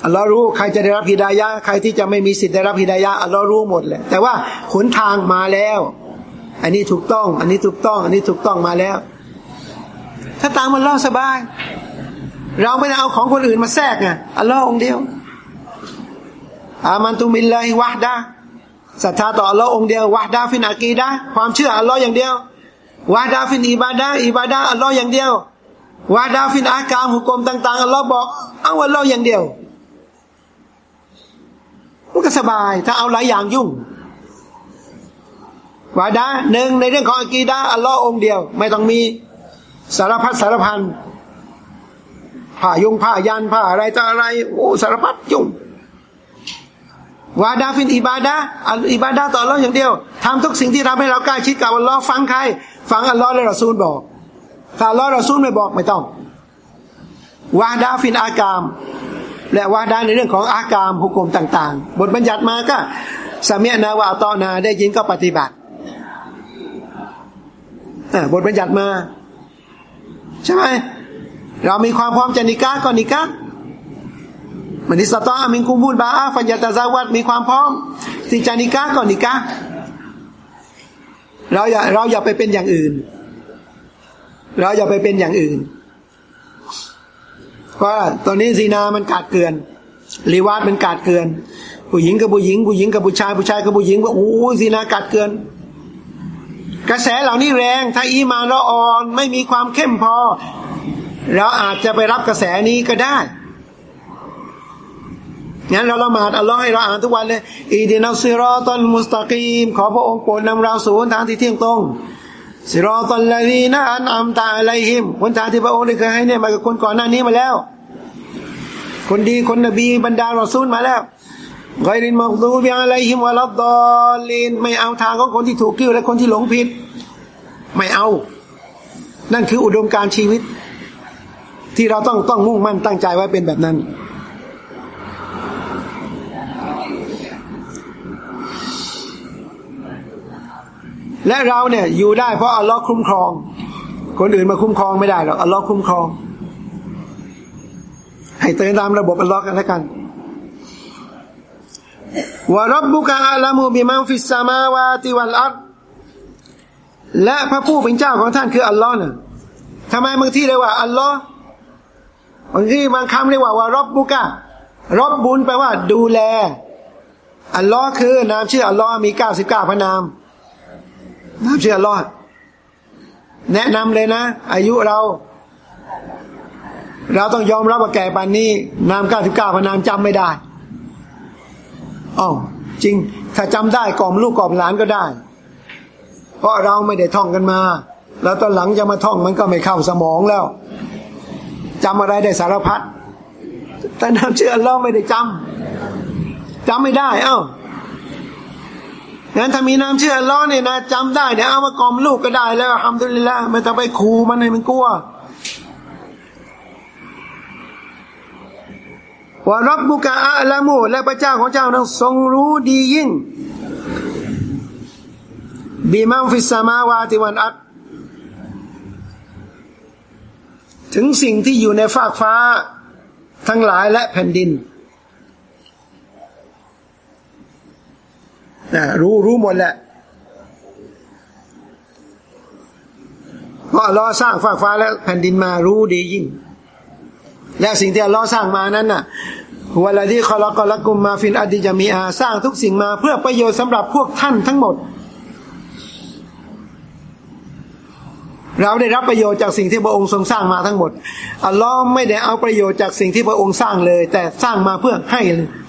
อัลลอฮ์รู้ใครจะได้รับฮิดายะใครที่จะไม่มีสิทธิ์ได้รับฮิดายะอัลลอฮ์รู้หมดแหละแต่ว่าขนทางมาแล้ว อันนี้ถูกต้อง อันนี้ถูกต้อง อันนี้ถูกต้องมาแล้ว ถ้าตามอัลลอฮ์สบาย เราไม่ได้เอาของคนอื่นมาแทรกไงอัลลอฮ์องเดียว آمنت بالله وحدهศรัทธาต่ออัลลอฮ์องเดียวوحده في العقيدةความเชื่ออัลลอฮ์อย่างเดียวوحده في العبادةอิบาดาอัลลอฮ์อย่างเดียวوحده في الأحكامหุกมต่างๆอัลลอฮ์บอกเอาอัลลอฮ์อย่างเดียวมันก็สบายถ้าเอาหลายอย่างยุ่งوحدهหนึ่งในเรื่องของอากีดาอัลลอฮ์องเดียว ไม่ต้องมีสารพัดสารพัน ผ้ายงผ้ายันผ้าอะไรต่ออะไร โอ้สารพัดยุ่งوحده في العبادةอิบาดาต่ออัลลอฮ์อย่างเดียวทำทุกสิ่งที่ทำให้เราใกล้ชิดกับอัลลอฮ์ฟังใคร ฟังอัลลอฮ์และรอซูลบอกถ้าอัลลอฮ์รอซูลไม่บอกไม่ต้องوحده في الأحكام และوحدهในเรื่องของأحكامหุกมต่าง ๆ บทบัญญัติมาก็سمعنا وأطعناได้ยินก็ปฏิบัติบทบัญญัติมา ใช่ไหม เรามีความพร้อมจะนิกาก็นิกามันนิสตอมินคุมพูดบาอาฟัญญาตาซาวัดมีความพร้อมที่จะนิกาก็นิกาเราอย่าเราอย่าไปเป็นอย่างอื่น เราอย่าไปเป็นอย่างอื่น เพราะตอนนี้ซีนามันกาดเกลือนรีวาดมันกาดเกลือนผู้หญิงกับผู้หญิง ผู้หญิงกับผู้ชายผู้ชายกับผู้หญิงว่าโอ้ซีนากาดเกลือนกระแสเหล่านี้แรง ถ้าอีมานเราอ่อน ไม่มีความเข้มพอ เราอาจจะไปรับกระแสนี้ก็ได้งั้นเราละหมาดอัลลอฮ์ให้เราอ่านทุกวันเลยอีดินัสซิรอตันมุสตะกีม ขอพระองค์โปรดนำเราสู่ทางที่เที่ยงตรงสิรอตันลาดีนะอันอัมตาอะไรหิมคนทางที่พระองค์ได้เคยให้เนี่ยมากับคนก่อนหน้านี้มาแล้ว คนดีคนนบีบรรดารอซูลมาแล้วไกรินมักดูบิอะไรหิมวะลัดดอลินไม่เอาทางของคนที่ถูกกิ้วและคนที่หลงผิด ไม่เอา นั่นคืออุดมการชีวิต ที่เราต้องต้องมุ่งมั่นตั้งใจไว้เป็นแบบนั้น และเราเนี่ยอยู่ได้เพราะอัลลอฮ์คุ้มครอง คนอื่นมาคุ้มครองไม่ได้หรอกอัลลอฮ์คุ้มครอง ให้เตือนตามระบบอัลลอฮ์กันแล้วกันวะรับบุกะอัลมูบิมังฟิสซามาวาติวัลอัลและพระผู้เป็นเจ้าของท่านคืออัลลอฮ์น่ะทำไมบางที่เรียว่าอัลลอฮ์ บางทีบางคำเรียกว่าวะรับบุกะรับบุญแปลว่า ดูแล อัลลอฮ์คือนามชื่ออัลลอฮ์มีเก้าสิบเก้าพระนามน้ำเชื่อรอดแนะนำเลยนะ อายุเรา เราต้องยอมรับว่าแก่ปานนี้ นามเก้าสิบเก้าพนามจำไม่ได้อ๋อจริง ถ้าจำได้กล่อมลูกกล่อมหลานก็ได้ เพราะเราไม่ได้ท่องกันมา แล้วตอนหลังจะมาท่องมันก็ไม่เข้าสมองแล้ว จำอะไรได้สารพัดแต่นามเชื่อเราไม่ได้จำจำไม่ได้ เอ้างั้นถ้ามีน้ำเชื่อล้อเนี่ยนะจำได้เดี๋ยวเอามากอมลูกก็ได้แล้วทำดุลิละไม่ต้องไปคูมันให้มันกลัวว่ารับบุกะอัละมูและพระเจ้าของเจ้านั้นทรงรู้ดียิ่งบีมังฟิสมาวาติวันอัต ถึงสิ่งที่อยู่ในฟากฟ้าทั้งหลายและแผ่นดินนะรู้รู้หมดแหละเพราะล้อสร้างฟ้าฟ้าและแผ่นดินมารู้ดียิ่ง และสิ่งที่ล้อสร้างมานั้นน่ะวัลาที่คอลกอลกุมมาฟินอดีจามีอาสร้างทุกสิ่งมาเพื่อประโยชน์สำหรับพวกท่านทั้งหมด เราได้รับประโยชน์จากสิ่งที่พระองค์ทรงสร้างมาทั้งหมดอัลลอฮ์ไม่ได้เอาประโยชน์จากสิ่งที่พระองค์สร้างเลย แต่สร้างมาเพื่อให้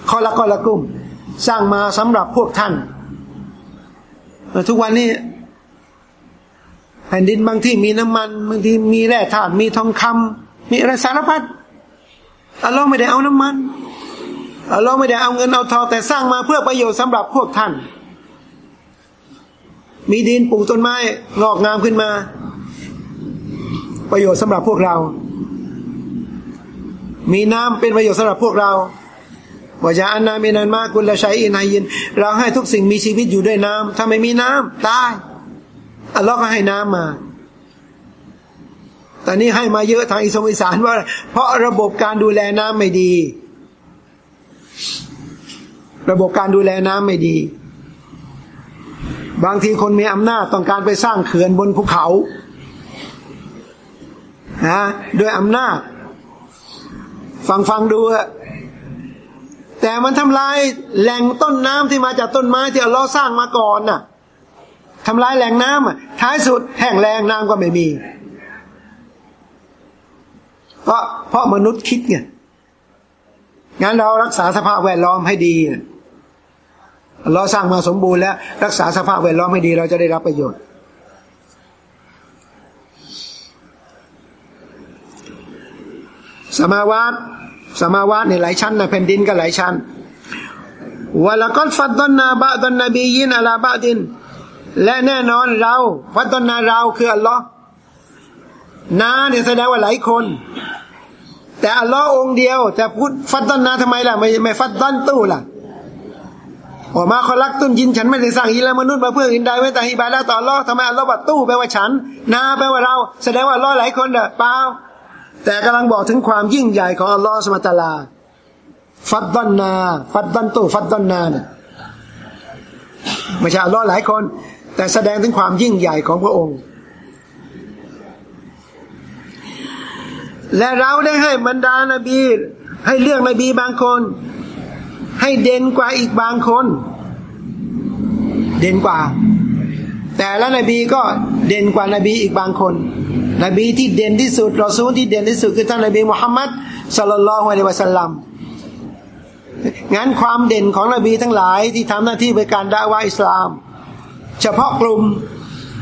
คอละกอละกุมสร้างมาสำหรับพวกท่าน ทุกวันนี้ แผ่นดินบางที่มีน้ำมัน บางที่มีแร่ธาตุมีทองคำมีอะไรสารพัดอัลลอฮ์ไม่ได้เอาน้ำมันอัลลอฮ์ไม่ได้เอาเงินเอาทองแต่สร้างมาเพื่อประโยชน์สำหรับพวกท่าน มีดินปลูกต้นไม้งอกงามขึ้นมา ประโยชน์สำหรับพวกเรา มีน้ำเป็นประโยชน์สำหรับพวกเราวายาอันนามีนันมากุลชัยอินายิน เราให้ทุกสิ่งมีชีวิตอยู่ด้วยน้ำถ้าไม่มีน้ำตายอัลลอฮ์ก็ให้น้ำมา แต่นี่ให้มาเยอะทางอิสมอิสานว่า เพราะระบบการดูแลน้ำไม่ดี ระบบการดูแลน้ำไม่ดี บางทีคนมีอำนาจต้องการไปสร้างเขื่อนบนภูเขา ฮะด้วยอำนาจ ฟังฟังดูอะแต่มันทำลายแหล่งต้นน้ำที่มาจากต้นไม้ที่อัลลอฮ์สร้างมาก่อนน่ะทำลายแหล่งน้ำอะท้ายสุดแห้งแรงน้ำก็ไม่มี เพราะเพราะมนุษย์คิดไงงั้นเรารักษาสภาพแวดล้อมให้ดีเราสร้างมาสมบูรณ์แล้ว รักษาสภาพแวดล้อมให้ดีเราจะได้รับประโยชน์ สมาวาตสมาวาตในหลายชั้นนะแผ่นดินก็หลายชั้นวะละก็ฟัดดนนาบะดนนบียินอัลาบะดิน และแน่นอนเราฟัดดนนาเราคืออัลลอฮ์นาเนี่ยแสดงว่าหลายคน แต่อัลลอฮ์องเดียว แต่พูดฟัดดนนาทำไมล่ะไม่ไม่ฟัดดนตู้ล่ะออกมาขลักตุนยินฉันไม่ได้สร้างอิละมนุษย์มาเพื่ออินใดไม่แต่อิบาดาต่อรอทำไมอัลลอฮ์บัดตู้แปลว่าฉัน นาแปลว่าเรา แสดงว่าลลอหลายคนเด้อเปล่า แต่กำลังบอกถึงความยิ่งใหญ่ของอัลลอฮ์สมตลา ฟัดดันนา ฟัดดันตูฟัดดันนาเนี่ยไม่ใช่อัลลอฮ์หลายคน แต่แสดงถึงความยิ่งใหญ่ของพระองค์ และเราได้ให้บรรดานาบี ให้เลือกนบีบางคน ให้เด่นกว่าอีกบางคน เด่นกว่า แต่ละนบีก็เด่นกว่านาบีอีกบางคน นบีที่เด่นที่สุดรอซูลที่เด่นที่สุดคือท่านนบีมุฮัมมัดสัลลัลลอฮุอะลัยวะสัลลัมงั้นความเด่นของนบีทั้งหลายที่ทำหน้าที่ในการด่าวาอิสลาม เฉพาะกลุ่ม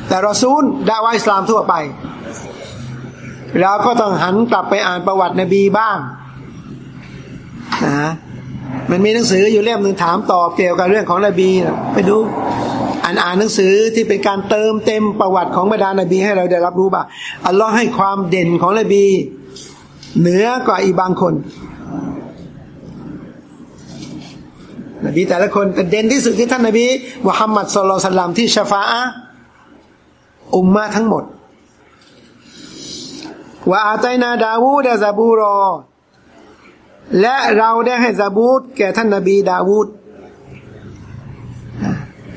แต่รอซูลด่าวาอิสลามทั่วไปเราก็ต้องหันกลับไปอ่านประวัตินบีบ้างนะมันมีหนังสืออยู่เล่มหนึ่งถามตอบเกี่ยวกับเรื่องของนบีไปดู อ่านอ่านหนังสือที่เป็นการเติมเต็มประวัติของบรรดานบีให้เราได้รับรู้บ่าอัลลอฮ์ให้ความเด่นของนบี เหนือกว่าอีบางคน นบีแต่ละคนแต่เด่นที่สุดคือท่านนบีมุฮัมมัดสุลลัลสลัมที่ชฟาอะอุมมาทั้งหมดว่าอาตัยนาดาวูดะซาบูรอ และเราได้ให้ซาบูดแก่ท่านนบีดาวูด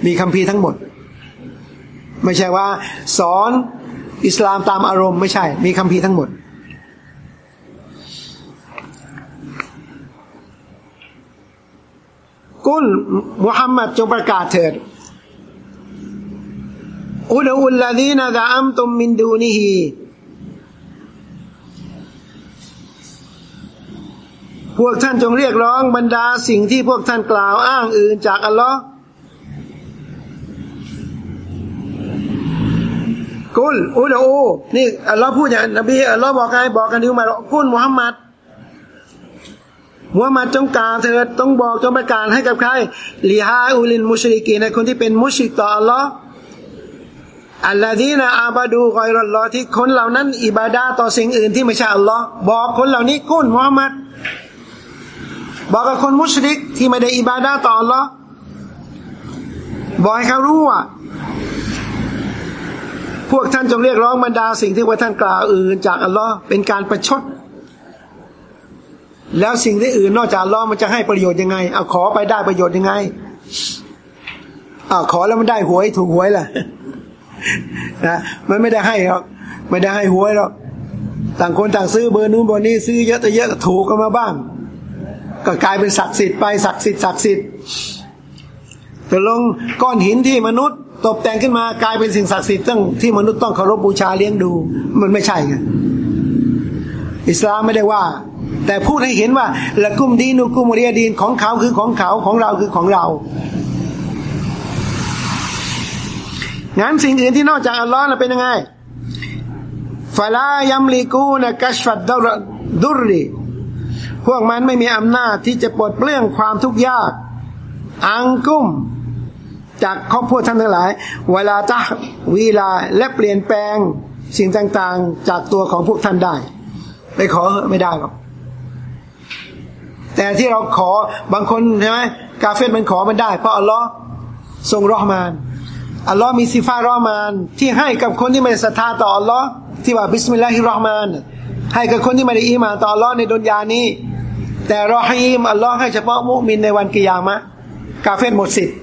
มีคำพีทั้งหมด ไม่ใช่ว่า สอนอิสลามตามอารมณ์ไม่ใช่ มีคำพีทั้งหมด กุลมุฮัมมัดจงประกาศเถิดอุลอุลลาดีนดะอัมตุมมินดูนิฮีพวกท่านจงเรียกร้องบรรดาสิ่งที่พวกท่านกล่าวอ้างอื่นจากอัลลอฮ์ กุลอุลอูนี่อัลลอฮ์พูดอย่างนบีอัลลอฮ์บอกไงบอกกันดิวมากุลมุฮัมมัดมุฮัมมัดจงกล่าวเถิดต้องบอกจงประกาศให้กับใครลีฮาอุลินมุชริกีในคนที่เป็นมุชริกต่ออัลลอฮ์อัลลอฮีนะอาบาดูกอยรอลลอที่คนเหล่านั้น อิบาดาต่อสิ่งอื่นที่ไม่ใช่อัลลอฮ์บอกคนเหล่านี้กุลมุฮัมมัดบอกกับคนมุชริกที่ไม่ได้อิบาดาต่ออัลลอฮ์บอกให้เขารู้ว่า พวกท่านจงเรียกร้องบรรดาสิ่งที่ว่าท่านกล่าวอื่นจากอัลลอฮ์เป็นการประชด แล้วสิ่งที่อื่นนอกจากอัลลอฮ์มันจะให้ประโยชน์ยังไงเอาขอไปได้ประโยชน์ยังไงเอาขอแล้วมันได้หวยถูกหวยล่ะนะมันไม่ได้ให้หรอกไม่ได้ให้หวยหรอกต่างคนต่างซื้อเบอร์นู้นเบอร์นี้ซื้อเยอะแต่เยอะถูกกันมาบ้าง ก็กลายเป็นศักดิ์สิทธิ์ไปศักดิ์สิทธิ์ศักดิ์สิทธิ์แต่ลงก้อนหินที่มนุษย์ ตกแต่งขึ้นมากลายเป็นสิ่งศักดิ์สิทธิ์ต้องที่มนุษย์ต้องเคารพบูชาเลี้ยงดู มันไม่ใช่ไงอิสลามไม่ได้ว่า แต่พูดให้เห็นว่าละกุมดีนุกุมเรียดีนของเขาคือของเขาของเราคือของเรางั้นสิ่งอื่นที่นอกจากอัลลอฮ์เป็นยังไงฟาลายัมลิกูนะกัชฟัดดุรรีพวกมันไม่มีอำนาจที่จะปลดเปลื้องความทุกข์ยาก อังกุ้ม จากครอบครัวท่านทั้งหลาย เวลาتحويلاและเปลี่ยนแปลงสิ่งต่างๆ จากตัวของพวกท่านได้ ไปขอไม่ได้หรอกแต่ที่เราขอบางคนใช่ไหมกาเฟรมันขอมันได้ เพราะอัลลอฮ์ทรงرحمنอัลลอฮ์มีصفة رحمن ที่ให้กับคนที่ไม่ศรัทธาต่ออัลลอฮ์ที่ว่าبسم الله الرحمن ให้กับคนที่ไม่ได้อีมานต่ออัลลอฮ์ในดุนยานี้ แต่رحيمอัลลอฮ์ให้เฉพาะมุมินในวันกิยามะกาเฟตหมดสิทธิ์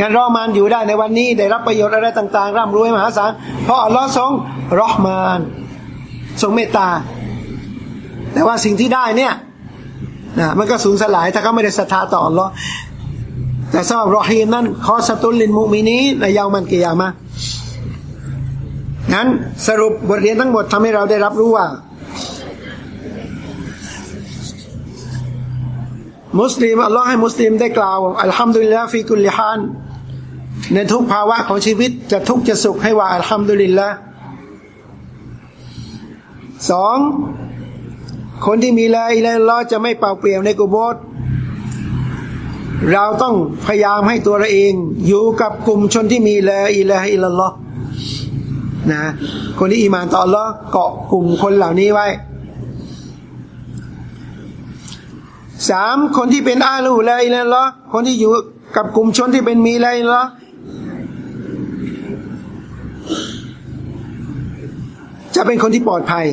งั้นรอมานอยู่ได้ในวันนี้ได้รับประโยชน์อะไรต่างๆ ร่ำรวยมหาศาลเพราะอัลลอฮ์ทรงรอมาน ทรงเมตตา แต่ว่าสิ่งที่ได้เนี่ยนะมันก็สูญสลายถ้าเขาไม่ได้ศรัทธาต่ออัลลอฮ์แต่สำหรับรอฮีมนั้นขอสตุลลินมุมินีในยาวมันกิยามะงั้นสรุปบทเรียนทั้งหมดทำให้เราได้รับรู้ว่า มุสลิมอัลลอฮ์ให้มุสลิมได้กล่าวالحمد لله في كل حال ในทุกภาวะของชีวิตจะทุกข์จะสุขให้ว่าالحمد للهส่วนคนที่มีلا إله إلا اللهจะไม่เปล่าเปลี่ยวในกุโบร์เราต้องพยายามให้ตัวเราเอง อยู่กับกลุ่มชนที่มีلا إله إلا اللهนะคนที่อีมานต่ออัลลอฮ์เกาะกลุ่มคนเหล่านี้ไว้สามคนที่เป็นอาลูลาอิลลอคนที่อยู่กับกลุ่มชนที่เป็นมีลาอิลลอ จะเป็นคนที่ปลอดภัย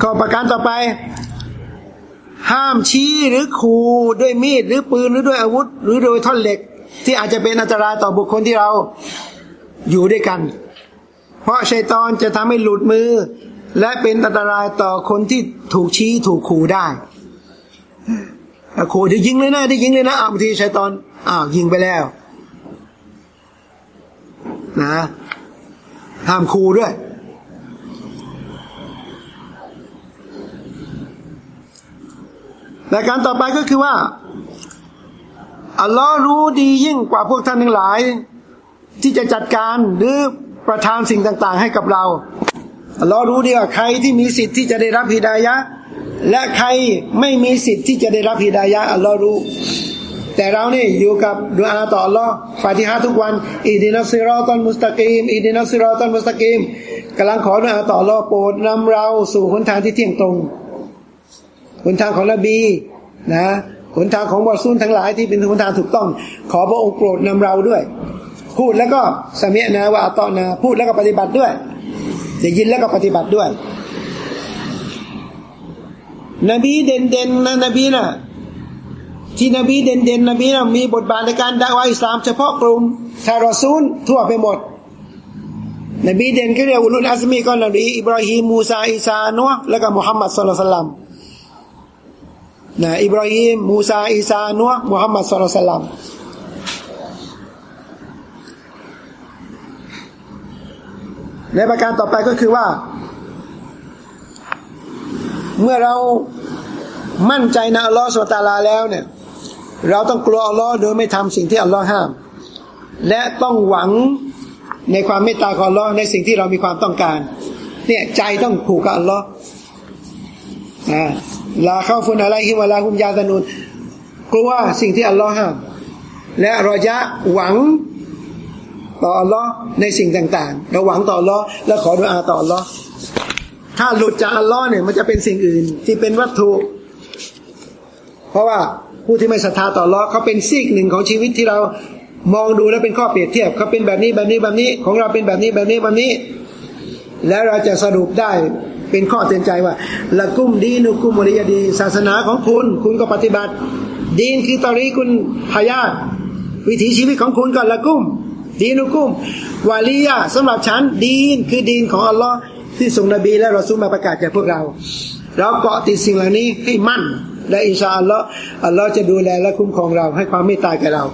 ข้อประการต่อไป ห้ามชี้หรือขู่ด้วยมีดหรือปืนหรือด้วยอาวุธ หรือโดยท่อนเหล็ก ที่อาจจะเป็นอันตรายต่อบุคคลที่เราอยู่ด้วยกัน เพราะชัยตอนจะทำให้หลุดมือ และเป็นอันตรายต่อคนที่ถูกชี้ถูกขู่ได้ขู่จะยิงเลยนะได้ยิงเลยนะอ้าวบางทีชัยตอนอ้าวยิงไปแล้ว นะ ห้ามขู่ด้วย และการต่อไปก็คือว่า อัลลอฮ์รู้ดียิ่งกว่าพวกท่านทั้งหลาย ที่จะจัดการหรือประทานสิ่งต่าง ๆ ให้กับเรา อัลลอฮ์รู้ดีว่าใครที่มีสิทธิ์ที่จะได้รับฮิดายะ และใครไม่มีสิทธิ์ที่จะได้รับฮิดายะอัลลอฮ์รู้ แต่เราเนี่ยอยู่กับดูอาต่ออัลลอฮ์ฟาติฮะทุกวันاهدنا الصراط المستقيم اهدنا الصراط المستقيمกำลังขอดูอาต่ออัลลอฮ์โปรดนำเราสู่หนทางที่เที่ยงตรงหนทางของนบีนะหนทางของรอซูลทั้งหลายที่เป็นหนทางถูกต้อง ขอพระองค์โปรดนำเราด้วย พูดแล้วก็สมีนะว่าตอนาพูดแล้วก็ปฏิบัติด้วยได้ยินแล้วก็ปฏิบัติด้วย นบีเด่นเด่นนะนบีนะ ที่นบีเด่นเด่นนบีนะมีบทบาทในการด่าวอิสลามเฉพาะกลุ่มชารอซูลทั่วไปหมด นบีเด่นก็เรียกอุลุลอัซมีก็นบีอิบราฮิมมูซาอิสานัวแล้วก็มุฮัมมัดสุลตัลลัมนะอิบราฮิมมูซาอิสานัวมุฮัมมัดสุลตัลลัมในประการต่อไปก็คือว่า เมื่อเรามั่นใจในอัลลอฮฺสุตาลาแล้วเนี่ย เราต้องกลัวอัลลอฮ์โดยไม่ทำสิ่งที่อัลลอฮ์ห้าม และต้องหวังในความเมตตาของอัลลอฮ์ในสิ่งที่เรามีความต้องการ เนี่ยใจต้องผูกกับอัลลอฮ์อ่าลาเข้าฟุนอะไรฮิวลาหุมยาตนุนกลัวสิ่งที่อัลลอฮ์ห้าม และรอยะหวังต่ออัลลอฮ์ในสิ่งต่างๆเราหวังต่ออัลลอฮ์แล้วขอดุอาต่ออัลลอฮ์ถ้าหลุดจากอัลลอฮ์เนี่ยมันจะเป็นสิ่งอื่นที่เป็นวัตถุ เพราะว่า ผู้ที่ไม่ศรัทธาต่ออัลลอฮ์เขาเป็นซีกหนึ่งของชีวิตที่เรามองดูแล้วเป็นข้อเปรียบเทียบเขาเป็นแบบนี้แบบนี้แบบนี้ของเราเป็นแบบนี้แบบนี้แบบนี้ แล้วเราจะสรุปได้เป็นข้อเตือนใจว่าละกุ้มดีนุกุมวริยดี ศาสนาของคุณ คุณก็ปฏิบัติ ดีนคือตอรีคุณพยาวิถีชีวิตของคุณก็ละกุ้มดีนุกุมวาลียะสำหรับฉันดีนคือดีนของอัลลอฮ์ที่ส่งนบีและเราซุมาประกาศแก่พวกเรา เราเกาะติดสิ่งเหล่านี้ให้มั่น และอินชาอัลลอฮ์อัลลอฮ์จะดูแลและคุ้มครองเราให้ความเมตตาแก่เรา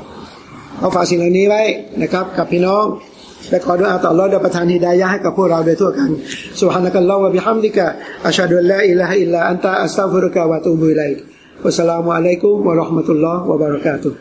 เอาฝากสิ่งเหล่านี้ไว้นะครับ กับพี่น้องและขอดุอาต่อรอดประทานฮิดายะให้กับพวกเราโดยทั่วกันสุฮานะกัลลอฮฺวะบิฮัมดิกะอัชฮะดุลลาอิลาฮอิลลาอันตะอัสตัฟุรุกะวะตูบุอิลัยวัสสลามุอะลัยกุมวะราะห์มะตุลลอฮ์วะบะเราะกาตุฮ์